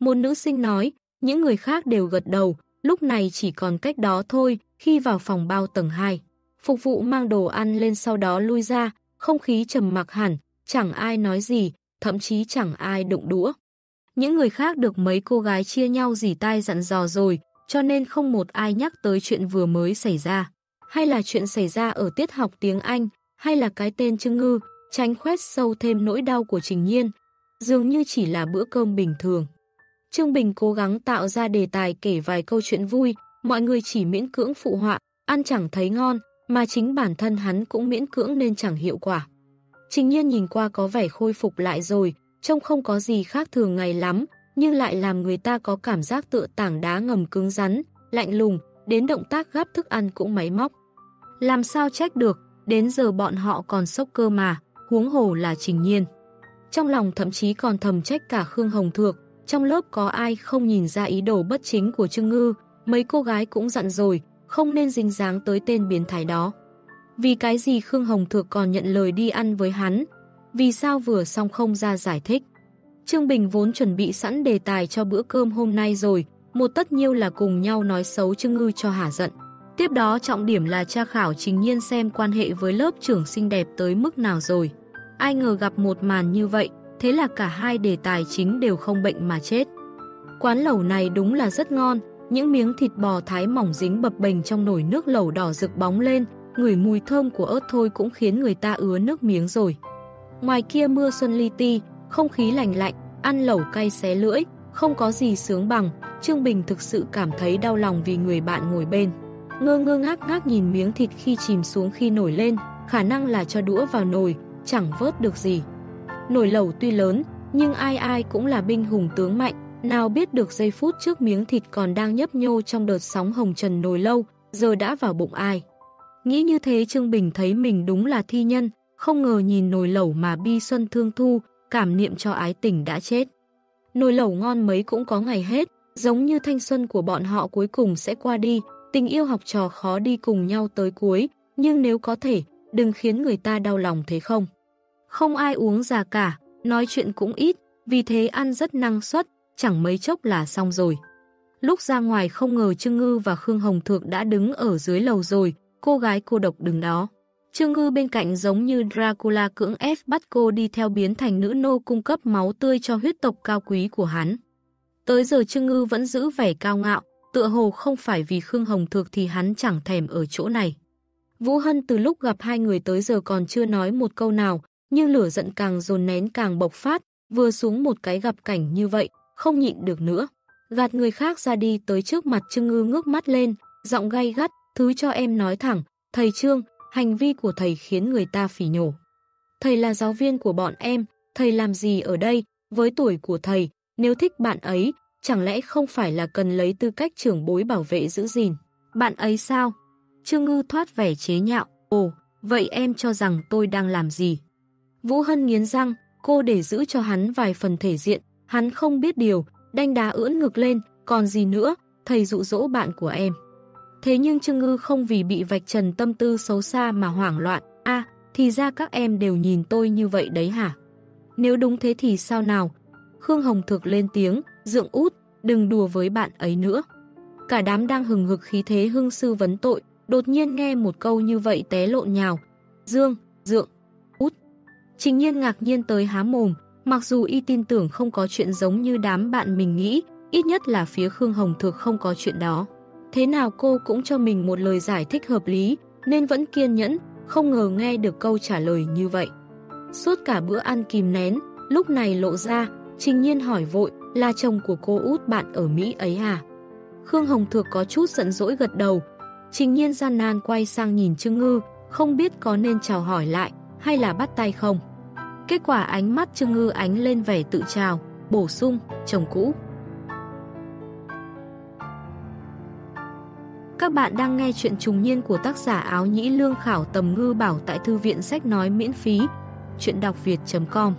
Một nữ sinh nói, những người khác đều gật đầu, lúc này chỉ còn cách đó thôi, khi vào phòng bao tầng 2. Phục vụ mang đồ ăn lên sau đó lui ra, không khí trầm mặc hẳn, chẳng ai nói gì, thậm chí chẳng ai động đũa. Những người khác được mấy cô gái chia nhau dì tai dặn dò rồi, cho nên không một ai nhắc tới chuyện vừa mới xảy ra. Hay là chuyện xảy ra ở tiết học tiếng Anh, hay là cái tên Trương Ngư, tránh khoét sâu thêm nỗi đau của Trình Nhiên. Dường như chỉ là bữa cơm bình thường. Trương Bình cố gắng tạo ra đề tài kể vài câu chuyện vui, mọi người chỉ miễn cưỡng phụ họa, ăn chẳng thấy ngon, mà chính bản thân hắn cũng miễn cưỡng nên chẳng hiệu quả. Trình nhiên nhìn qua có vẻ khôi phục lại rồi, trông không có gì khác thường ngày lắm, nhưng lại làm người ta có cảm giác tựa tảng đá ngầm cứng rắn, lạnh lùng, đến động tác gắp thức ăn cũng máy móc. Làm sao trách được, đến giờ bọn họ còn sốc cơ mà, huống hồ là trình nhiên. Trong lòng thậm chí còn thầm trách cả Khương Hồng Thược, trong lớp có ai không nhìn ra ý đồ bất chính của Trương Ngư, mấy cô gái cũng dặn rồi, không nên dính dáng tới tên biến thái đó. Vì cái gì Khương Hồng Thược còn nhận lời đi ăn với hắn? Vì sao vừa xong không ra giải thích? Trương Bình vốn chuẩn bị sẵn đề tài cho bữa cơm hôm nay rồi, một tất nhiêu là cùng nhau nói xấu Trương Ngư cho hả giận. Tiếp đó trọng điểm là tra khảo trình nhiên xem quan hệ với lớp trưởng xinh đẹp tới mức nào rồi. Ai ngờ gặp một màn như vậy, thế là cả hai đề tài chính đều không bệnh mà chết. Quán lẩu này đúng là rất ngon, những miếng thịt bò thái mỏng dính bập bềnh trong nồi nước lẩu đỏ rực bóng lên, ngửi mùi thơm của ớt thôi cũng khiến người ta ứa nước miếng rồi. Ngoài kia mưa xuân li ti, không khí lành lạnh, ăn lẩu cay xé lưỡi, không có gì sướng bằng, Trương Bình thực sự cảm thấy đau lòng vì người bạn ngồi bên. Ngơ ngơ ngác ngác nhìn miếng thịt khi chìm xuống khi nổi lên, khả năng là cho đũa vào nồi, chẳng vớt được gì. Nồi lẩu tuy lớn, nhưng ai ai cũng là binh hùng tướng mạnh, nào biết được giây phút trước miếng thịt còn đang nhấp nhô trong đợt sóng hồng trần nồi lâu, giờ đã vào bụng ai. Nghĩ như thế Trương Bình thấy mình đúng là thi nhân, không ngờ nhìn nồi lẩu mà bi xuân thương thu, cảm niệm cho ái tình đã chết. Nồi lẩu ngon mấy cũng có ngày hết, giống như thanh xuân của bọn họ cuối cùng sẽ qua đi, tình yêu học trò khó đi cùng nhau tới cuối, nhưng nếu có thể, đừng khiến người ta đau lòng thế không. Không ai uống già cả, nói chuyện cũng ít, vì thế ăn rất năng suất, chẳng mấy chốc là xong rồi. Lúc ra ngoài không ngờ Trương Ngư và Khương Hồng Thược đã đứng ở dưới lầu rồi, cô gái cô độc đứng đó. Trương Ngư bên cạnh giống như Dracula cưỡng ép bắt cô đi theo biến thành nữ nô cung cấp máu tươi cho huyết tộc cao quý của hắn. Tới giờ Trương Ngư vẫn giữ vẻ cao ngạo, tựa hồ không phải vì Khương Hồng Thược thì hắn chẳng thèm ở chỗ này. Vũ Hân từ lúc gặp hai người tới giờ còn chưa nói một câu nào, nhưng lửa giận càng dồn nén càng bộc phát, vừa xuống một cái gặp cảnh như vậy, không nhịn được nữa. Gạt người khác ra đi tới trước mặt Trương Ngư ngước mắt lên, giọng gay gắt, thứ cho em nói thẳng, thầy Trương, hành vi của thầy khiến người ta phỉ nhổ. Thầy là giáo viên của bọn em, thầy làm gì ở đây, với tuổi của thầy, nếu thích bạn ấy, chẳng lẽ không phải là cần lấy tư cách trưởng bối bảo vệ giữ gìn. Bạn ấy sao? Trương Ngư thoát vẻ chế nhạo, ồ, vậy em cho rằng tôi đang làm gì? Vũ Hân nghiến răng, cô để giữ cho hắn vài phần thể diện, hắn không biết điều, đanh đá ưỡn ngực lên, còn gì nữa, thầy dụ dỗ bạn của em. Thế nhưng Trương Ngư không vì bị vạch trần tâm tư xấu xa mà hoảng loạn, a thì ra các em đều nhìn tôi như vậy đấy hả? Nếu đúng thế thì sao nào? Khương Hồng Thực lên tiếng, dượng út, đừng đùa với bạn ấy nữa. Cả đám đang hừng hực khí thế hưng sư vấn tội, đột nhiên nghe một câu như vậy té lộn nhào. Dương, dượng, Trình nhiên ngạc nhiên tới há mồm, mặc dù y tin tưởng không có chuyện giống như đám bạn mình nghĩ, ít nhất là phía Khương Hồng thực không có chuyện đó. Thế nào cô cũng cho mình một lời giải thích hợp lý, nên vẫn kiên nhẫn, không ngờ nghe được câu trả lời như vậy. Suốt cả bữa ăn kìm nén, lúc này lộ ra, Trình Nhiên hỏi vội, là chồng của cô út bạn ở Mỹ ấy à? Khương Hồng Thược có chút giận dỗi gật đầu. Trình Nhiên gian nan quay sang nhìn Trương Ngư, không biết có nên chào hỏi lại hay là bắt tay không. Kết quả ánh mắt Trương Ngư ánh lên vẻ tự trào. bổ sung, chồng cũ. Các bạn đang nghe chuyện trùng niên của tác giả áo nhĩ lương khảo tầm ngư bảo tại thư viện sách nói miễn phí. Chuyện đọc việt.com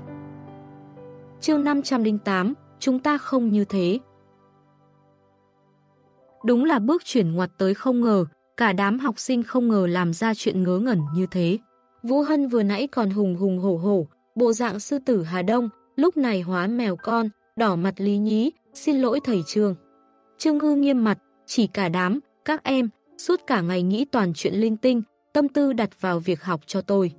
Chương 508 Chúng ta không như thế. Đúng là bước chuyển ngoặt tới không ngờ, cả đám học sinh không ngờ làm ra chuyện ngớ ngẩn như thế. Vũ Hân vừa nãy còn hùng hùng hổ hổ, bộ dạng sư tử Hà Đông, lúc này hóa mèo con, đỏ mặt lý nhí, xin lỗi thầy Trương. Trương Ngư nghiêm mặt, chỉ cả đám, các em, suốt cả ngày nghĩ toàn chuyện linh tinh, tâm tư đặt vào việc học cho tôi.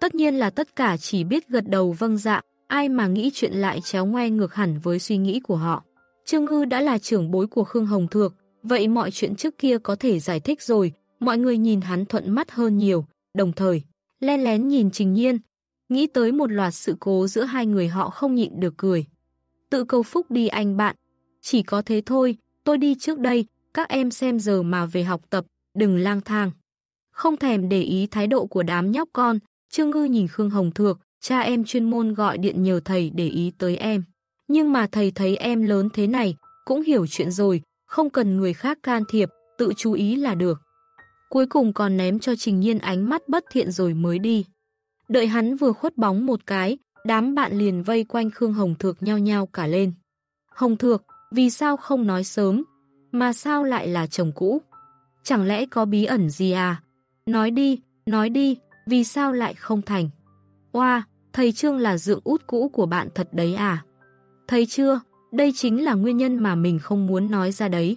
Tất nhiên là tất cả chỉ biết gật đầu vâng dạ, ai mà nghĩ chuyện lại chéo ngoe ngược hẳn với suy nghĩ của họ. Trương Ngư đã là trưởng bối của Khương Hồng Thược, vậy mọi chuyện trước kia có thể giải thích rồi, mọi người nhìn hắn thuận mắt hơn nhiều, đồng thời, len lén nhìn Trình Nhiên, nghĩ tới một loạt sự cố giữa hai người họ không nhịn được cười. Tự cầu phúc đi anh bạn, chỉ có thế thôi, tôi đi trước đây, các em xem giờ mà về học tập, đừng lang thang. Không thèm để ý thái độ của đám nhóc con, Trương Ngư nhìn Khương Hồng Thược, cha em chuyên môn gọi điện nhờ thầy để ý tới em. Nhưng mà thầy thấy em lớn thế này, cũng hiểu chuyện rồi, không cần người khác can thiệp, tự chú ý là được. Cuối cùng còn ném cho Trình Nhiên ánh mắt bất thiện rồi mới đi. Đợi hắn vừa khuất bóng một cái, đám bạn liền vây quanh Khương Hồng Thược nhau nhau cả lên. Hồng Thược, vì sao không nói sớm? Mà sao lại là chồng cũ? Chẳng lẽ có bí ẩn gì à? Nói đi, nói đi, vì sao lại không thành? Oa, thầy Trương là dượng út cũ của bạn thật đấy à? Thấy chưa, đây chính là nguyên nhân mà mình không muốn nói ra đấy.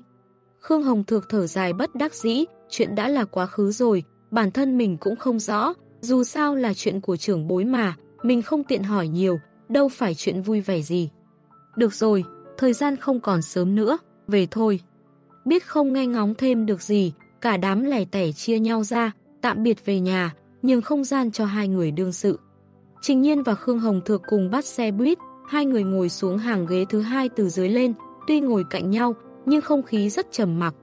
Khương Hồng Thược thở dài bất đắc dĩ, chuyện đã là quá khứ rồi, bản thân mình cũng không rõ, dù sao là chuyện của trưởng bối mà, mình không tiện hỏi nhiều, đâu phải chuyện vui vẻ gì. Được rồi, thời gian không còn sớm nữa, về thôi. Biết không nghe ngóng thêm được gì, cả đám lẻ tẻ chia nhau ra, tạm biệt về nhà, nhưng không gian cho hai người đương sự. Trình Nhiên và Khương Hồng Thược cùng bắt xe buýt, hai người ngồi xuống hàng ghế thứ hai từ dưới lên, tuy ngồi cạnh nhau, nhưng không khí rất trầm mặc.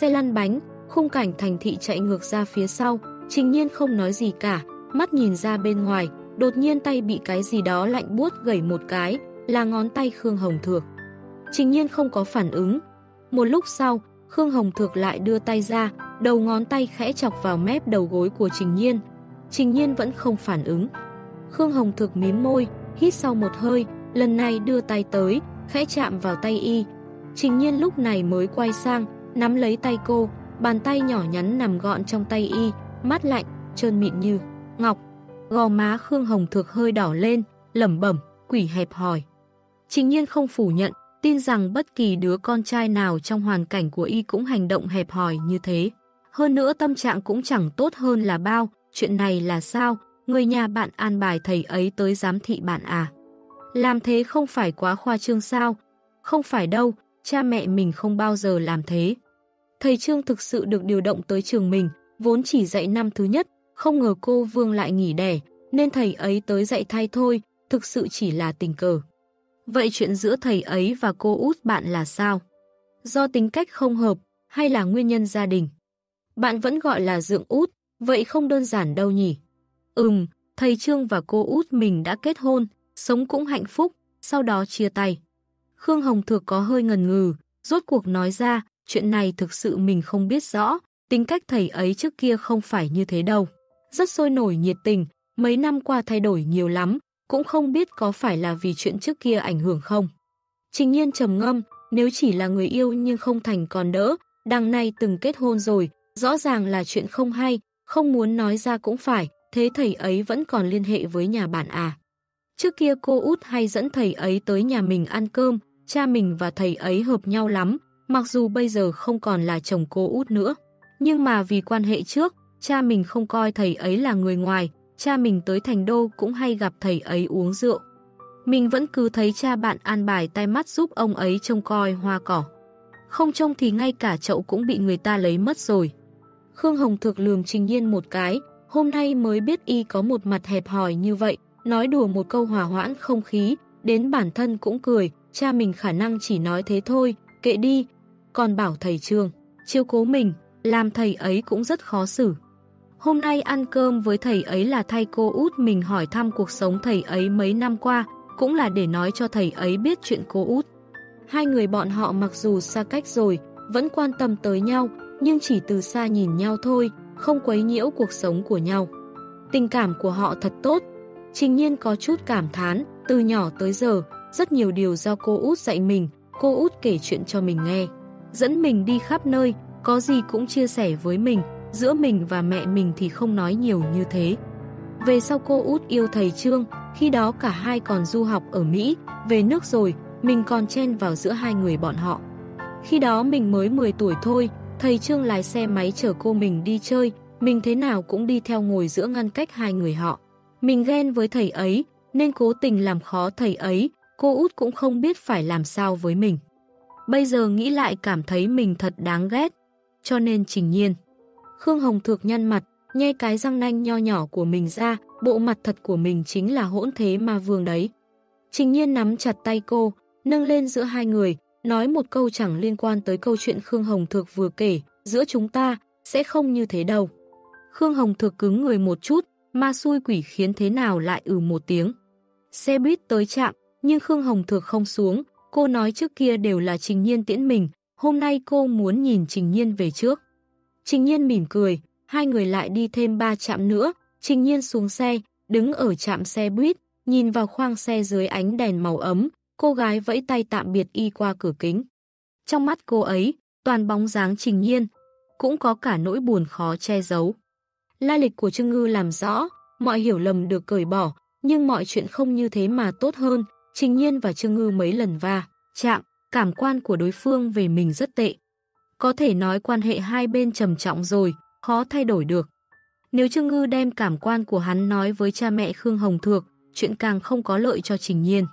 Xe lăn bánh, khung cảnh thành thị chạy ngược ra phía sau, Trình Nhiên không nói gì cả, mắt nhìn ra bên ngoài, đột nhiên tay bị cái gì đó lạnh buốt gẩy một cái, là ngón tay Khương Hồng Thược. Trình Nhiên không có phản ứng. Một lúc sau, Khương Hồng Thược lại đưa tay ra, đầu ngón tay khẽ chọc vào mép đầu gối của Trình Nhiên. Trình Nhiên vẫn không phản ứng. Khương Hồng Thược mím môi, hít sau một hơi, lần này đưa tay tới, khẽ chạm vào tay y. Trình Nhiên lúc này mới quay sang, nắm lấy tay cô, bàn tay nhỏ nhắn nằm gọn trong tay y, mắt lạnh, trơn mịn như ngọc. Gò má Khương Hồng Thược hơi đỏ lên, lẩm bẩm, quỷ hẹp hỏi. Trình Nhiên không phủ nhận, tin rằng bất kỳ đứa con trai nào trong hoàn cảnh của y cũng hành động hẹp hòi như thế. Hơn nữa tâm trạng cũng chẳng tốt hơn là bao, chuyện này là sao, người nhà bạn an bài thầy ấy tới giám thị bạn à. Làm thế không phải quá khoa trương sao? Không phải đâu, cha mẹ mình không bao giờ làm thế. Thầy Trương thực sự được điều động tới trường mình, vốn chỉ dạy năm thứ nhất, không ngờ cô Vương lại nghỉ đẻ, nên thầy ấy tới dạy thay thôi, thực sự chỉ là tình cờ. Vậy chuyện giữa thầy ấy và cô út bạn là sao? Do tính cách không hợp hay là nguyên nhân gia đình? Bạn vẫn gọi là dượng út, vậy không đơn giản đâu nhỉ? Ừm, thầy Trương và cô út mình đã kết hôn, sống cũng hạnh phúc, sau đó chia tay. Khương Hồng Thược có hơi ngần ngừ, rốt cuộc nói ra, chuyện này thực sự mình không biết rõ, tính cách thầy ấy trước kia không phải như thế đâu. Rất sôi nổi nhiệt tình, mấy năm qua thay đổi nhiều lắm, cũng không biết có phải là vì chuyện trước kia ảnh hưởng không. Trình nhiên trầm ngâm, nếu chỉ là người yêu nhưng không thành còn đỡ, đằng này từng kết hôn rồi, rõ ràng là chuyện không hay, không muốn nói ra cũng phải, thế thầy ấy vẫn còn liên hệ với nhà bạn à. Trước kia cô út hay dẫn thầy ấy tới nhà mình ăn cơm, cha mình và thầy ấy hợp nhau lắm, mặc dù bây giờ không còn là chồng cô út nữa. Nhưng mà vì quan hệ trước, cha mình không coi thầy ấy là người ngoài, cha mình tới thành đô cũng hay gặp thầy ấy uống rượu. Mình vẫn cứ thấy cha bạn an bài tay mắt giúp ông ấy trông coi hoa cỏ. Không trông thì ngay cả chậu cũng bị người ta lấy mất rồi. Khương Hồng Thực lườm Trình Nhiên một cái, hôm nay mới biết y có một mặt hẹp hòi như vậy, nói đùa một câu hòa hoãn không khí, đến bản thân cũng cười, cha mình khả năng chỉ nói thế thôi, kệ đi. Còn bảo thầy Trương, chiêu cố mình, làm thầy ấy cũng rất khó xử. Hôm nay ăn cơm với thầy ấy là thay cô út mình hỏi thăm cuộc sống thầy ấy mấy năm qua, cũng là để nói cho thầy ấy biết chuyện cô út. Hai người bọn họ mặc dù xa cách rồi, vẫn quan tâm tới nhau, nhưng chỉ từ xa nhìn nhau thôi, không quấy nhiễu cuộc sống của nhau. Tình cảm của họ thật tốt. Trình nhiên có chút cảm thán, từ nhỏ tới giờ, rất nhiều điều do cô út dạy mình, cô út kể chuyện cho mình nghe. Dẫn mình đi khắp nơi, có gì cũng chia sẻ với mình, giữa mình và mẹ mình thì không nói nhiều như thế. Về sau cô út yêu thầy Trương, khi đó cả hai còn du học ở Mỹ, về nước rồi, mình còn chen vào giữa hai người bọn họ. Khi đó mình mới 10 tuổi thôi, thầy Trương lái xe máy chở cô mình đi chơi, mình thế nào cũng đi theo ngồi giữa ngăn cách hai người họ. Mình ghen với thầy ấy, nên cố tình làm khó thầy ấy, cô út cũng không biết phải làm sao với mình. Bây giờ nghĩ lại cảm thấy mình thật đáng ghét, cho nên trình nhiên. Khương Hồng Thược nhăn mặt, nhai cái răng nanh nho nhỏ của mình ra, bộ mặt thật của mình chính là hỗn thế mà vương đấy. Trình nhiên nắm chặt tay cô, nâng lên giữa hai người, nói một câu chẳng liên quan tới câu chuyện Khương Hồng Thược vừa kể, giữa chúng ta, sẽ không như thế đâu. Khương Hồng Thược cứng người một chút, ma xui quỷ khiến thế nào lại ừ một tiếng. Xe buýt tới chạm, nhưng Khương Hồng Thược không xuống, cô nói trước kia đều là Trình Nhiên tiễn mình, hôm nay cô muốn nhìn Trình Nhiên về trước. Trình Nhiên mỉm cười, hai người lại đi thêm ba chạm nữa, Trình Nhiên xuống xe, đứng ở trạm xe buýt, nhìn vào khoang xe dưới ánh đèn màu ấm, cô gái vẫy tay tạm biệt y qua cửa kính. Trong mắt cô ấy, toàn bóng dáng Trình Nhiên, cũng có cả nỗi buồn khó che giấu. La lịch của Trương Ngư làm rõ, mọi hiểu lầm được cởi bỏ, nhưng mọi chuyện không như thế mà tốt hơn, Trình Nhiên và Trương Ngư mấy lần va, chạm, cảm quan của đối phương về mình rất tệ. Có thể nói quan hệ hai bên trầm trọng rồi, khó thay đổi được. Nếu Trương Ngư đem cảm quan của hắn nói với cha mẹ Khương Hồng Thược, chuyện càng không có lợi cho Trình Nhiên.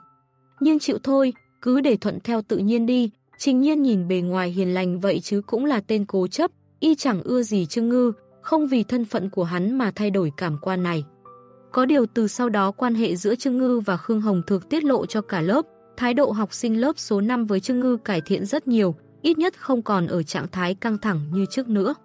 Nhưng chịu thôi, cứ để thuận theo tự nhiên đi, Trình Nhiên nhìn bề ngoài hiền lành vậy chứ cũng là tên cố chấp, y chẳng ưa gì Trương Ngư, không vì thân phận của hắn mà thay đổi cảm quan này. Có điều từ sau đó quan hệ giữa Trương Ngư và Khương Hồng Thược tiết lộ cho cả lớp, thái độ học sinh lớp số 5 với Trương Ngư cải thiện rất nhiều, ít nhất không còn ở trạng thái căng thẳng như trước nữa.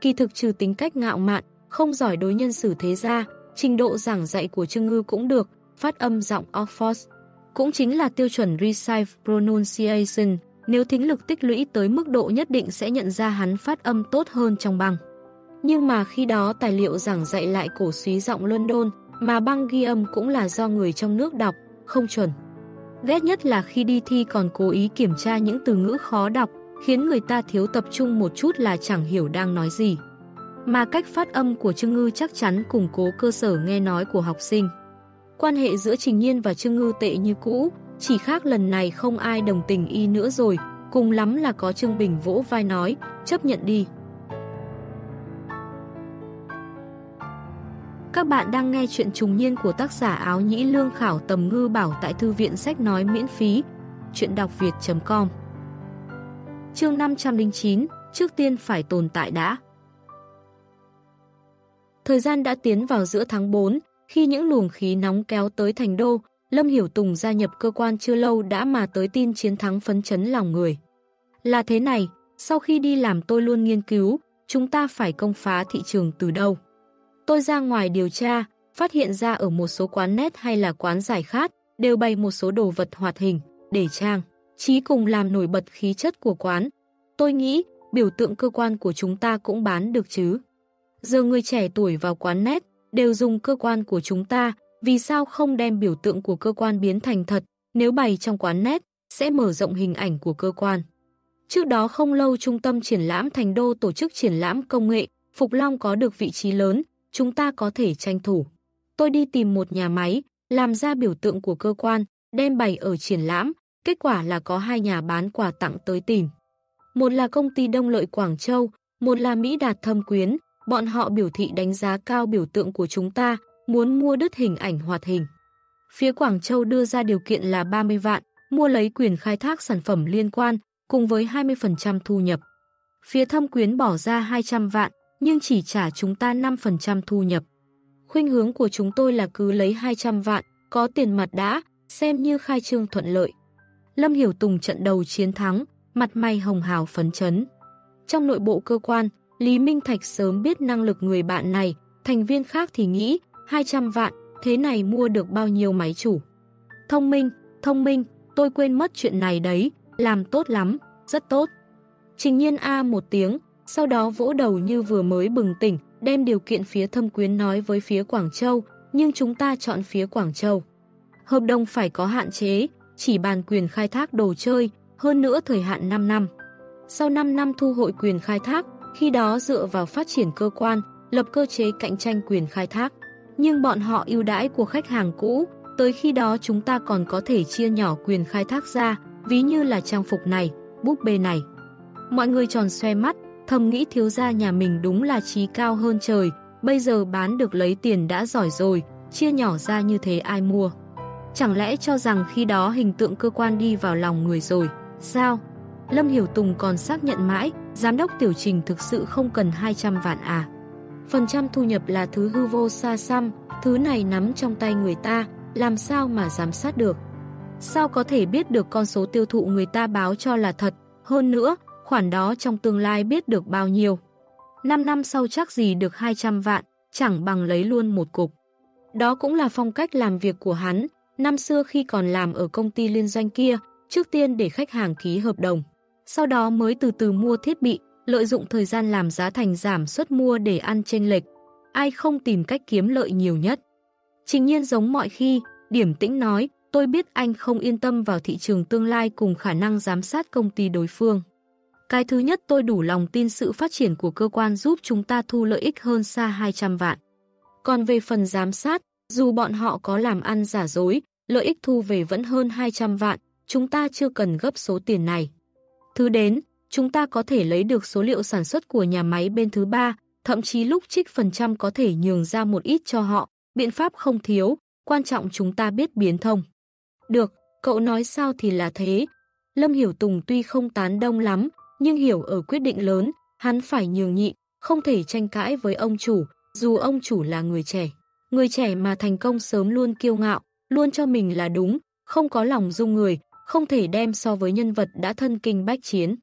Kỳ thực trừ tính cách ngạo mạn, không giỏi đối nhân xử thế ra, trình độ giảng dạy của Trương Ngư cũng được, phát âm giọng Oxford. Cũng chính là tiêu chuẩn Recife Pronunciation, nếu thính lực tích lũy tới mức độ nhất định sẽ nhận ra hắn phát âm tốt hơn trong băng. Nhưng mà khi đó tài liệu giảng dạy lại cổ suý giọng London, mà băng ghi âm cũng là do người trong nước đọc, không chuẩn. Ghét nhất là khi đi thi còn cố ý kiểm tra những từ ngữ khó đọc, khiến người ta thiếu tập trung một chút là chẳng hiểu đang nói gì. Mà cách phát âm của Trương Ngư chắc chắn củng cố cơ sở nghe nói của học sinh. Quan hệ giữa Trình Nhiên và Trương Ngư tệ như cũ, chỉ khác lần này không ai đồng tình y nữa rồi, cùng lắm là có Trương Bình vỗ vai nói, chấp nhận đi. Các bạn đang nghe chuyện trùng niên của tác giả áo nhĩ lương khảo tầm ngư bảo tại thư viện sách nói miễn phí. Chuyện đọc việt.com Chương 509 Trước tiên phải tồn tại đã Thời gian đã tiến vào giữa tháng 4, khi những luồng khí nóng kéo tới thành đô, Lâm Hiểu Tùng gia nhập cơ quan chưa lâu đã mà tới tin chiến thắng phấn chấn lòng người. Là thế này, sau khi đi làm tôi luôn nghiên cứu, chúng ta phải công phá thị trường từ đâu. Tôi ra ngoài điều tra, phát hiện ra ở một số quán nét hay là quán giải khát, đều bày một số đồ vật hoạt hình, để trang, trí cùng làm nổi bật khí chất của quán. Tôi nghĩ, biểu tượng cơ quan của chúng ta cũng bán được chứ. Giờ người trẻ tuổi vào quán nét, đều dùng cơ quan của chúng ta, vì sao không đem biểu tượng của cơ quan biến thành thật, nếu bày trong quán nét, sẽ mở rộng hình ảnh của cơ quan. Trước đó không lâu Trung tâm Triển lãm Thành Đô tổ chức triển lãm công nghệ, Phục Long có được vị trí lớn, chúng ta có thể tranh thủ. Tôi đi tìm một nhà máy, làm ra biểu tượng của cơ quan, đem bày ở triển lãm, kết quả là có hai nhà bán quà tặng tới tìm. Một là công ty Đông Lợi Quảng Châu, một là Mỹ Đạt Thâm Quyến, bọn họ biểu thị đánh giá cao biểu tượng của chúng ta, muốn mua đứt hình ảnh hoạt hình. Phía Quảng Châu đưa ra điều kiện là 30 vạn, mua lấy quyền khai thác sản phẩm liên quan, cùng với 20% thu nhập. Phía thâm quyến bỏ ra 200 vạn, nhưng chỉ trả chúng ta 5% thu nhập. Khuynh hướng của chúng tôi là cứ lấy 200 vạn, có tiền mặt đã, xem như khai trương thuận lợi. Lâm Hiểu Tùng trận đầu chiến thắng, mặt mày hồng hào phấn chấn. Trong nội bộ cơ quan, Lý Minh Thạch sớm biết năng lực người bạn này, thành viên khác thì nghĩ 200 vạn, thế này mua được bao nhiêu máy chủ. Thông minh, thông minh, tôi quên mất chuyện này đấy, làm tốt lắm, rất tốt. Trình nhiên A một tiếng, sau đó vỗ đầu như vừa mới bừng tỉnh, đem điều kiện phía thâm quyến nói với phía Quảng Châu, nhưng chúng ta chọn phía Quảng Châu. Hợp đồng phải có hạn chế, chỉ bàn quyền khai thác đồ chơi, hơn nữa thời hạn 5 năm. Sau 5 năm thu hội quyền khai thác, khi đó dựa vào phát triển cơ quan, lập cơ chế cạnh tranh quyền khai thác. Nhưng bọn họ ưu đãi của khách hàng cũ, tới khi đó chúng ta còn có thể chia nhỏ quyền khai thác ra, ví như là trang phục này, búp bê này. Mọi người tròn xoe mắt, thầm nghĩ thiếu gia nhà mình đúng là trí cao hơn trời, bây giờ bán được lấy tiền đã giỏi rồi, chia nhỏ ra như thế ai mua. Chẳng lẽ cho rằng khi đó hình tượng cơ quan đi vào lòng người rồi, sao? Lâm Hiểu Tùng còn xác nhận mãi, giám đốc tiểu trình thực sự không cần 200 vạn à. Phần trăm thu nhập là thứ hư vô xa xăm, thứ này nắm trong tay người ta, làm sao mà giám sát được. Sao có thể biết được con số tiêu thụ người ta báo cho là thật, hơn nữa, khoản đó trong tương lai biết được bao nhiêu. 5 năm sau chắc gì được 200 vạn, chẳng bằng lấy luôn một cục. Đó cũng là phong cách làm việc của hắn, năm xưa khi còn làm ở công ty liên doanh kia, trước tiên để khách hàng ký hợp đồng. Sau đó mới từ từ mua thiết bị, lợi dụng thời gian làm giá thành giảm suất mua để ăn chênh lệch. Ai không tìm cách kiếm lợi nhiều nhất. Trình nhiên giống mọi khi, điểm tĩnh nói, tôi biết anh không yên tâm vào thị trường tương lai cùng khả năng giám sát công ty đối phương. Cái thứ nhất tôi đủ lòng tin sự phát triển của cơ quan giúp chúng ta thu lợi ích hơn xa 200 vạn. Còn về phần giám sát, dù bọn họ có làm ăn giả dối, lợi ích thu về vẫn hơn 200 vạn, chúng ta chưa cần gấp số tiền này. Thứ đến, chúng ta có thể lấy được số liệu sản xuất của nhà máy bên thứ ba, thậm chí lúc trích phần trăm có thể nhường ra một ít cho họ, biện pháp không thiếu, quan trọng chúng ta biết biến thông. Được, cậu nói sao thì là thế. Lâm Hiểu Tùng tuy không tán đông lắm, nhưng hiểu ở quyết định lớn, hắn phải nhường nhịn, không thể tranh cãi với ông chủ, dù ông chủ là người trẻ. Người trẻ mà thành công sớm luôn kiêu ngạo, luôn cho mình là đúng, không có lòng dung người, không thể đem so với nhân vật đã thân kinh bách chiến.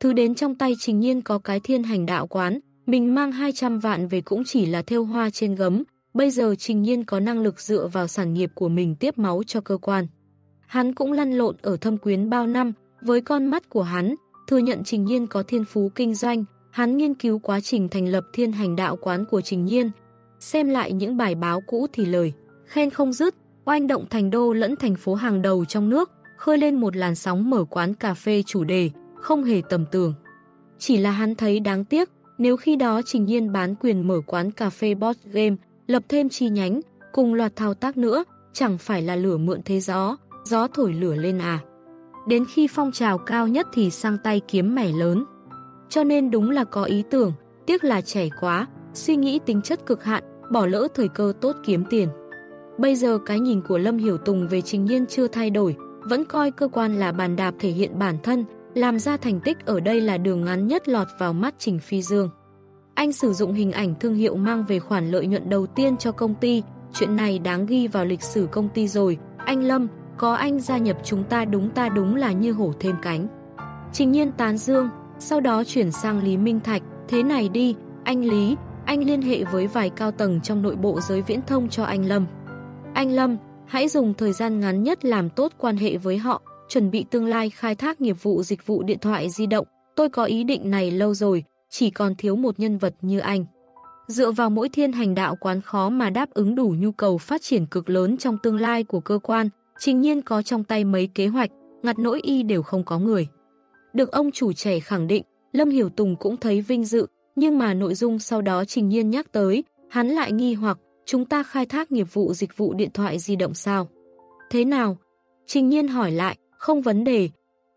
Thứ đến trong tay trình nhiên có cái thiên hành đạo quán, mình mang 200 vạn về cũng chỉ là theo hoa trên gấm, bây giờ trình nhiên có năng lực dựa vào sản nghiệp của mình tiếp máu cho cơ quan. Hắn cũng lăn lộn ở thâm quyến bao năm, với con mắt của hắn, thừa nhận trình nhiên có thiên phú kinh doanh, hắn nghiên cứu quá trình thành lập thiên hành đạo quán của trình nhiên, xem lại những bài báo cũ thì lời, khen không dứt, oanh động thành đô lẫn thành phố hàng đầu trong nước, khơi lên một làn sóng mở quán cà phê chủ đề, không hề tầm tưởng. Chỉ là hắn thấy đáng tiếc, nếu khi đó Trình Nhiên bán quyền mở quán cà phê Boss game, lập thêm chi nhánh, cùng loạt thao tác nữa, chẳng phải là lửa mượn thế gió, gió thổi lửa lên à. Đến khi phong trào cao nhất thì sang tay kiếm mẻ lớn. Cho nên đúng là có ý tưởng, tiếc là trẻ quá, suy nghĩ tính chất cực hạn, bỏ lỡ thời cơ tốt kiếm tiền. Bây giờ cái nhìn của Lâm Hiểu Tùng về Trình Nhiên chưa thay đổi, vẫn coi cơ quan là bàn đạp thể hiện bản thân, làm ra thành tích ở đây là đường ngắn nhất lọt vào mắt Trình Phi Dương. Anh sử dụng hình ảnh thương hiệu mang về khoản lợi nhuận đầu tiên cho công ty, chuyện này đáng ghi vào lịch sử công ty rồi. Anh Lâm, có anh gia nhập chúng ta đúng ta đúng là như hổ thêm cánh. Trình nhiên tán dương, sau đó chuyển sang Lý Minh Thạch, thế này đi, anh Lý, anh liên hệ với vài cao tầng trong nội bộ giới viễn thông cho anh Lâm. Anh Lâm, hãy dùng thời gian ngắn nhất làm tốt quan hệ với họ, chuẩn bị tương lai khai thác nghiệp vụ dịch vụ điện thoại di động. Tôi có ý định này lâu rồi, chỉ còn thiếu một nhân vật như anh. Dựa vào mỗi thiên hành đạo quán khó mà đáp ứng đủ nhu cầu phát triển cực lớn trong tương lai của cơ quan, trình nhiên có trong tay mấy kế hoạch, ngặt nỗi y đều không có người. Được ông chủ trẻ khẳng định, Lâm Hiểu Tùng cũng thấy vinh dự, nhưng mà nội dung sau đó trình nhiên nhắc tới, hắn lại nghi hoặc chúng ta khai thác nghiệp vụ dịch vụ điện thoại di động sao? Thế nào? Trình nhiên hỏi lại, không vấn đề.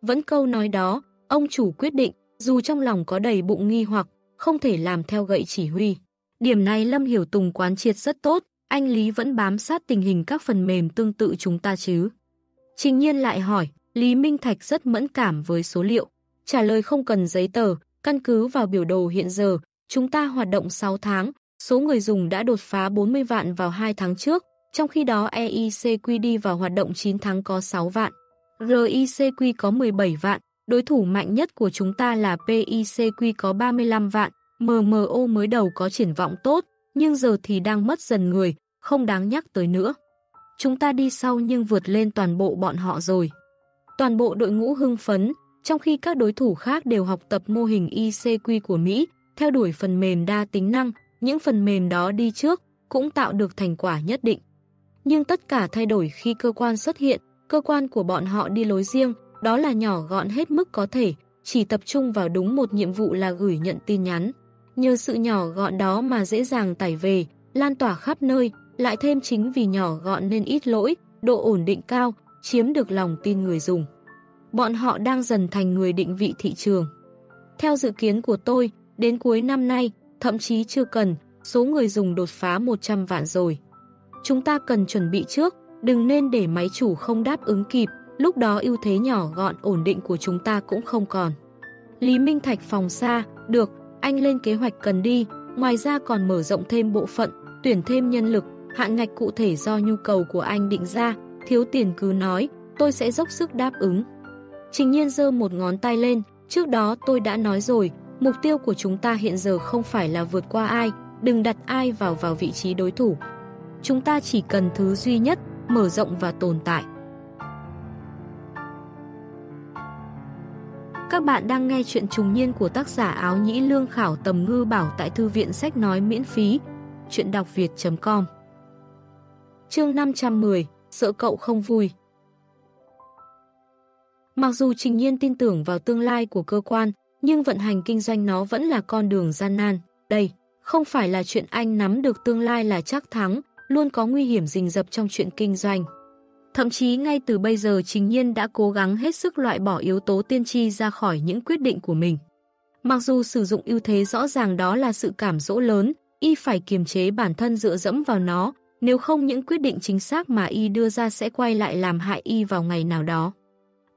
Vẫn câu nói đó, ông chủ quyết định, dù trong lòng có đầy bụng nghi hoặc, không thể làm theo gậy chỉ huy. Điểm này Lâm Hiểu Tùng quán triệt rất tốt, anh Lý vẫn bám sát tình hình các phần mềm tương tự chúng ta chứ? Trình nhiên lại hỏi, Lý Minh Thạch rất mẫn cảm với số liệu. Trả lời không cần giấy tờ, căn cứ vào biểu đồ hiện giờ, chúng ta hoạt động 6 tháng, số người dùng đã đột phá 40 vạn vào 2 tháng trước, trong khi đó EICQ đi vào hoạt động 9 tháng có 6 vạn. RICQ có 17 vạn, đối thủ mạnh nhất của chúng ta là PICQ có 35 vạn, MMO mới đầu có triển vọng tốt, nhưng giờ thì đang mất dần người, không đáng nhắc tới nữa. Chúng ta đi sau nhưng vượt lên toàn bộ bọn họ rồi. Toàn bộ đội ngũ hưng phấn, trong khi các đối thủ khác đều học tập mô hình ICQ của Mỹ, theo đuổi phần mềm đa tính năng, những phần mềm đó đi trước cũng tạo được thành quả nhất định. Nhưng tất cả thay đổi khi cơ quan xuất hiện, cơ quan của bọn họ đi lối riêng, đó là nhỏ gọn hết mức có thể, chỉ tập trung vào đúng một nhiệm vụ là gửi nhận tin nhắn. Nhờ sự nhỏ gọn đó mà dễ dàng tải về, lan tỏa khắp nơi, lại thêm chính vì nhỏ gọn nên ít lỗi, độ ổn định cao, chiếm được lòng tin người dùng. Bọn họ đang dần thành người định vị thị trường. Theo dự kiến của tôi, đến cuối năm nay, thậm chí chưa cần, số người dùng đột phá 100 vạn rồi. Chúng ta cần chuẩn bị trước, đừng nên để máy chủ không đáp ứng kịp, lúc đó ưu thế nhỏ gọn ổn định của chúng ta cũng không còn. Lý Minh Thạch phòng xa, được, anh lên kế hoạch cần đi, ngoài ra còn mở rộng thêm bộ phận, tuyển thêm nhân lực, hạn ngạch cụ thể do nhu cầu của anh định ra, thiếu tiền cứ nói, tôi sẽ dốc sức đáp ứng. Trình nhiên dơ một ngón tay lên, trước đó tôi đã nói rồi, mục tiêu của chúng ta hiện giờ không phải là vượt qua ai, đừng đặt ai vào vào vị trí đối thủ. Chúng ta chỉ cần thứ duy nhất, mở rộng và tồn tại. Các bạn đang nghe chuyện trùng niên của tác giả áo nhĩ lương khảo tầm ngư bảo tại thư viện sách nói miễn phí. Chuyện đọc việt.com Chương 510 Sợ cậu không vui Mặc dù Trình Nhiên tin tưởng vào tương lai của cơ quan, nhưng vận hành kinh doanh nó vẫn là con đường gian nan. Đây, không phải là chuyện anh nắm được tương lai là chắc thắng, luôn có nguy hiểm rình rập trong chuyện kinh doanh. Thậm chí ngay từ bây giờ Trình Nhiên đã cố gắng hết sức loại bỏ yếu tố tiên tri ra khỏi những quyết định của mình. Mặc dù sử dụng ưu thế rõ ràng đó là sự cảm dỗ lớn, y phải kiềm chế bản thân dựa dẫm vào nó, nếu không những quyết định chính xác mà y đưa ra sẽ quay lại làm hại y vào ngày nào đó.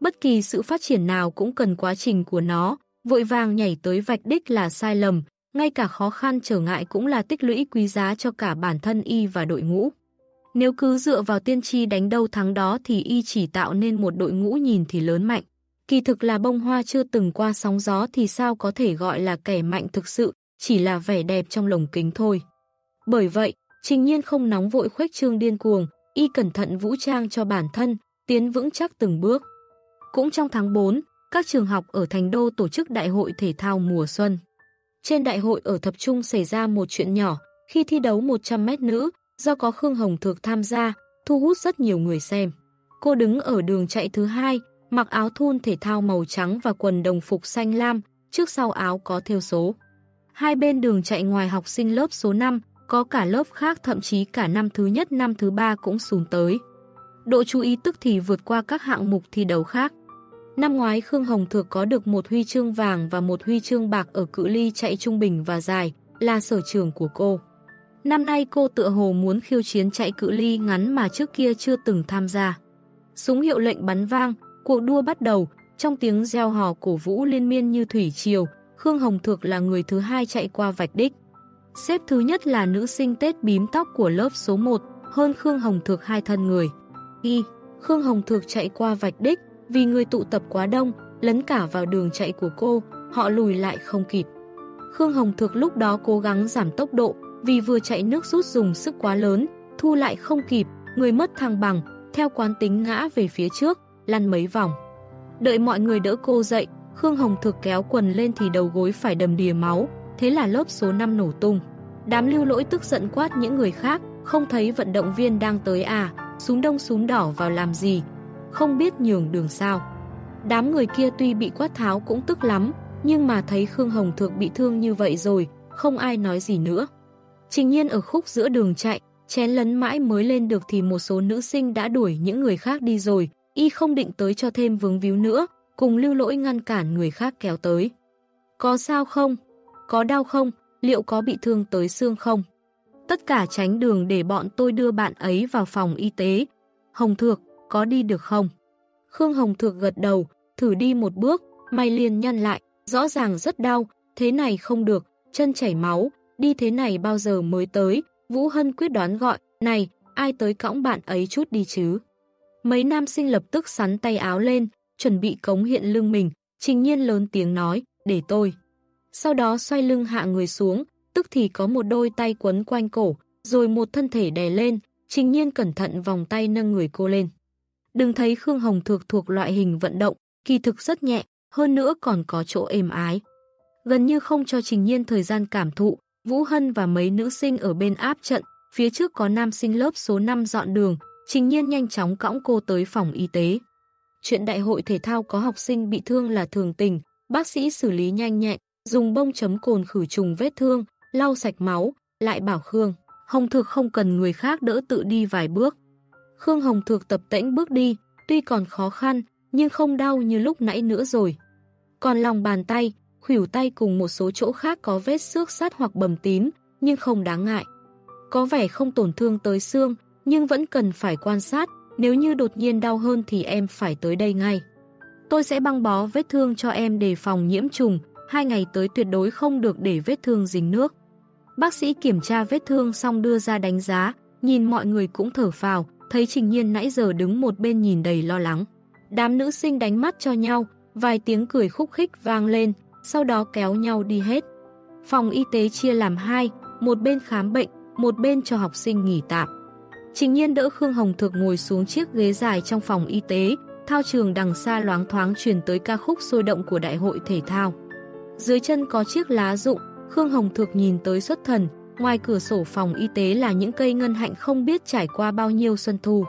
Bất kỳ sự phát triển nào cũng cần quá trình của nó, vội vàng nhảy tới vạch đích là sai lầm, ngay cả khó khăn trở ngại cũng là tích lũy quý giá cho cả bản thân y và đội ngũ. Nếu cứ dựa vào tiên tri đánh đâu thắng đó thì y chỉ tạo nên một đội ngũ nhìn thì lớn mạnh. Kỳ thực là bông hoa chưa từng qua sóng gió thì sao có thể gọi là kẻ mạnh thực sự, chỉ là vẻ đẹp trong lồng kính thôi. Bởi vậy, trình nhiên không nóng vội khuếch trương điên cuồng, y cẩn thận vũ trang cho bản thân, tiến vững chắc từng bước. Cũng trong tháng 4, các trường học ở Thành Đô tổ chức đại hội thể thao mùa xuân. Trên đại hội ở Thập Trung xảy ra một chuyện nhỏ, khi thi đấu 100 mét nữ, do có Khương Hồng Thược tham gia, thu hút rất nhiều người xem. Cô đứng ở đường chạy thứ hai, mặc áo thun thể thao màu trắng và quần đồng phục xanh lam, trước sau áo có theo số. Hai bên đường chạy ngoài học sinh lớp số 5, có cả lớp khác thậm chí cả năm thứ nhất năm thứ ba cũng xuống tới. Độ chú ý tức thì vượt qua các hạng mục thi đấu khác. Năm ngoái Khương Hồng Thược có được một huy chương vàng và một huy chương bạc ở cự ly chạy trung bình và dài, là sở trường của cô. Năm nay cô tựa hồ muốn khiêu chiến chạy cự ly ngắn mà trước kia chưa từng tham gia. Súng hiệu lệnh bắn vang, cuộc đua bắt đầu, trong tiếng gieo hò cổ vũ liên miên như thủy triều, Khương Hồng Thược là người thứ hai chạy qua vạch đích. Xếp thứ nhất là nữ sinh Tết bím tóc của lớp số 1, hơn Khương Hồng Thược hai thân người. Y, Khương Hồng Thược chạy qua vạch đích, vì người tụ tập quá đông, lấn cả vào đường chạy của cô, họ lùi lại không kịp. Khương Hồng Thược lúc đó cố gắng giảm tốc độ, vì vừa chạy nước rút dùng sức quá lớn, thu lại không kịp, người mất thăng bằng, theo quán tính ngã về phía trước, lăn mấy vòng. Đợi mọi người đỡ cô dậy, Khương Hồng Thực kéo quần lên thì đầu gối phải đầm đìa máu, thế là lớp số 5 nổ tung. Đám lưu lỗi tức giận quát những người khác, không thấy vận động viên đang tới à, súng đông súng đỏ vào làm gì, không biết nhường đường sao. Đám người kia tuy bị quát tháo cũng tức lắm, nhưng mà thấy Khương Hồng Thược bị thương như vậy rồi, không ai nói gì nữa. Trình nhiên ở khúc giữa đường chạy, chén lấn mãi mới lên được thì một số nữ sinh đã đuổi những người khác đi rồi, y không định tới cho thêm vướng víu nữa, cùng lưu lỗi ngăn cản người khác kéo tới. Có sao không? Có đau không? Liệu có bị thương tới xương không? Tất cả tránh đường để bọn tôi đưa bạn ấy vào phòng y tế. Hồng Thược, có đi được không? Khương Hồng Thược gật đầu, thử đi một bước, may liền nhăn lại, rõ ràng rất đau, thế này không được, chân chảy máu, đi thế này bao giờ mới tới, Vũ Hân quyết đoán gọi, này, ai tới cõng bạn ấy chút đi chứ. Mấy nam sinh lập tức sắn tay áo lên, chuẩn bị cống hiện lưng mình, trình nhiên lớn tiếng nói, để tôi. Sau đó xoay lưng hạ người xuống, tức thì có một đôi tay quấn quanh cổ, rồi một thân thể đè lên, trình nhiên cẩn thận vòng tay nâng người cô lên. Đừng thấy Khương Hồng thuộc thuộc loại hình vận động, kỳ thực rất nhẹ, hơn nữa còn có chỗ êm ái. Gần như không cho Trình Nhiên thời gian cảm thụ, Vũ Hân và mấy nữ sinh ở bên áp trận, phía trước có nam sinh lớp số 5 dọn đường, Trình Nhiên nhanh chóng cõng cô tới phòng y tế. Chuyện đại hội thể thao có học sinh bị thương là thường tình, bác sĩ xử lý nhanh nhẹn, dùng bông chấm cồn khử trùng vết thương, lau sạch máu, lại bảo Khương. Hồng Thược không cần người khác đỡ tự đi vài bước. Khương Hồng Thược tập tễnh bước đi, tuy còn khó khăn, nhưng không đau như lúc nãy nữa rồi. Còn lòng bàn tay, khuỷu tay cùng một số chỗ khác có vết xước sát hoặc bầm tím, nhưng không đáng ngại. Có vẻ không tổn thương tới xương, nhưng vẫn cần phải quan sát, nếu như đột nhiên đau hơn thì em phải tới đây ngay. Tôi sẽ băng bó vết thương cho em đề phòng nhiễm trùng, hai ngày tới tuyệt đối không được để vết thương dính nước. Bác sĩ kiểm tra vết thương xong đưa ra đánh giá, nhìn mọi người cũng thở phào, thấy Trình Nhiên nãy giờ đứng một bên nhìn đầy lo lắng. Đám nữ sinh đánh mắt cho nhau, vài tiếng cười khúc khích vang lên, sau đó kéo nhau đi hết. Phòng y tế chia làm hai, một bên khám bệnh, một bên cho học sinh nghỉ tạm. Trình nhiên đỡ Khương Hồng Thược ngồi xuống chiếc ghế dài trong phòng y tế, thao trường đằng xa loáng thoáng truyền tới ca khúc sôi động của đại hội thể thao. Dưới chân có chiếc lá rụng, Khương Hồng Thược nhìn tới xuất thần, ngoài cửa sổ phòng y tế là những cây ngân hạnh không biết trải qua bao nhiêu xuân thu.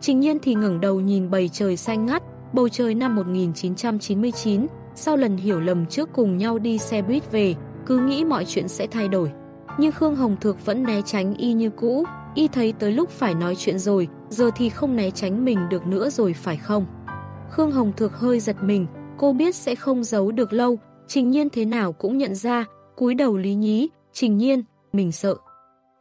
Trình nhiên thì ngẩng đầu nhìn bầy trời xanh ngắt, bầu trời năm 1999, sau lần hiểu lầm trước cùng nhau đi xe buýt về, cứ nghĩ mọi chuyện sẽ thay đổi. Nhưng Khương Hồng Thược vẫn né tránh y như cũ, y thấy tới lúc phải nói chuyện rồi, giờ thì không né tránh mình được nữa rồi phải không? Khương Hồng Thược hơi giật mình, cô biết sẽ không giấu được lâu, trình nhiên thế nào cũng nhận ra, cúi đầu lý nhí, trình nhiên, mình sợ.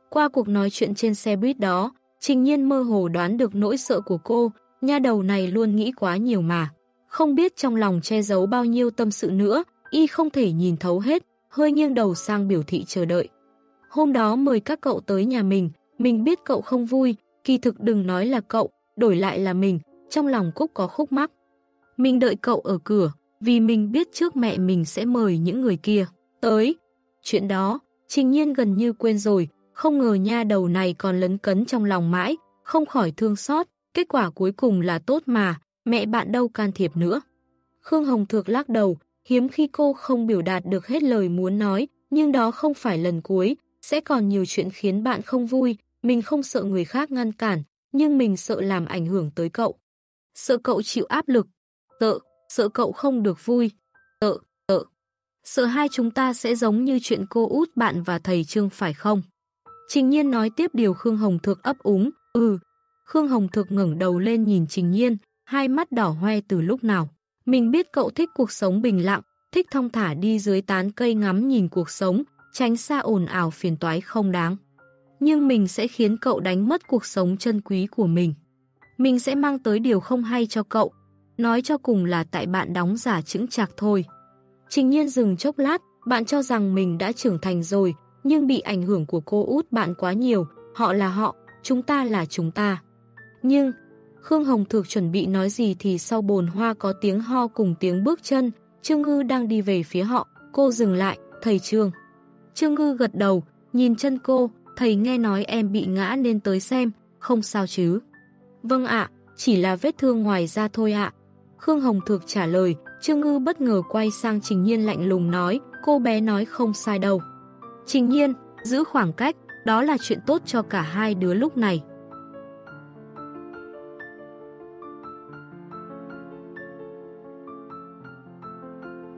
Qua cuộc nói chuyện trên xe buýt đó, trình nhiên mơ hồ đoán được nỗi sợ của cô, nha đầu này luôn nghĩ quá nhiều mà. Không biết trong lòng che giấu bao nhiêu tâm sự nữa, y không thể nhìn thấu hết, hơi nghiêng đầu sang biểu thị chờ đợi. Hôm đó mời các cậu tới nhà mình, mình biết cậu không vui, kỳ thực đừng nói là cậu, đổi lại là mình, trong lòng Cúc có khúc mắc. Mình đợi cậu ở cửa, vì mình biết trước mẹ mình sẽ mời những người kia. Tới. Chuyện đó, trình nhiên gần như quên rồi, không ngờ nha đầu này còn lấn cấn trong lòng mãi, không khỏi thương xót, kết quả cuối cùng là tốt mà, mẹ bạn đâu can thiệp nữa. Khương Hồng Thược lắc đầu, hiếm khi cô không biểu đạt được hết lời muốn nói, nhưng đó không phải lần cuối, sẽ còn nhiều chuyện khiến bạn không vui, mình không sợ người khác ngăn cản, nhưng mình sợ làm ảnh hưởng tới cậu. Sợ cậu chịu áp lực, sợ, sợ cậu không được vui, sợ, sợ. Sợ hai chúng ta sẽ giống như chuyện cô út bạn và thầy Trương phải không? Trình Nhiên nói tiếp điều Khương Hồng Thược ấp úng, ừ. Khương Hồng Thược ngẩng đầu lên nhìn Trình Nhiên, hai mắt đỏ hoe từ lúc nào. Mình biết cậu thích cuộc sống bình lặng, thích thong thả đi dưới tán cây ngắm nhìn cuộc sống, tránh xa ồn ào phiền toái không đáng. Nhưng mình sẽ khiến cậu đánh mất cuộc sống chân quý của mình. Mình sẽ mang tới điều không hay cho cậu. Nói cho cùng là tại bạn đóng giả chững chạc thôi. Trình nhiên dừng chốc lát, bạn cho rằng mình đã trưởng thành rồi, nhưng bị ảnh hưởng của cô út bạn quá nhiều. Họ là họ, chúng ta là chúng ta. Nhưng, Khương Hồng Thược chuẩn bị nói gì thì sau bồn hoa có tiếng ho cùng tiếng bước chân, Trương Ngư đang đi về phía họ, cô dừng lại, thầy Trương. Trương Ngư gật đầu, nhìn chân cô, thầy nghe nói em bị ngã nên tới xem, không sao chứ. Vâng ạ, chỉ là vết thương ngoài da thôi ạ. Khương Hồng Thược trả lời, Trương Ngư bất ngờ quay sang Trình Nhiên lạnh lùng nói, cô bé nói không sai đâu. Trình Nhiên, giữ khoảng cách, đó là chuyện tốt cho cả hai đứa lúc này.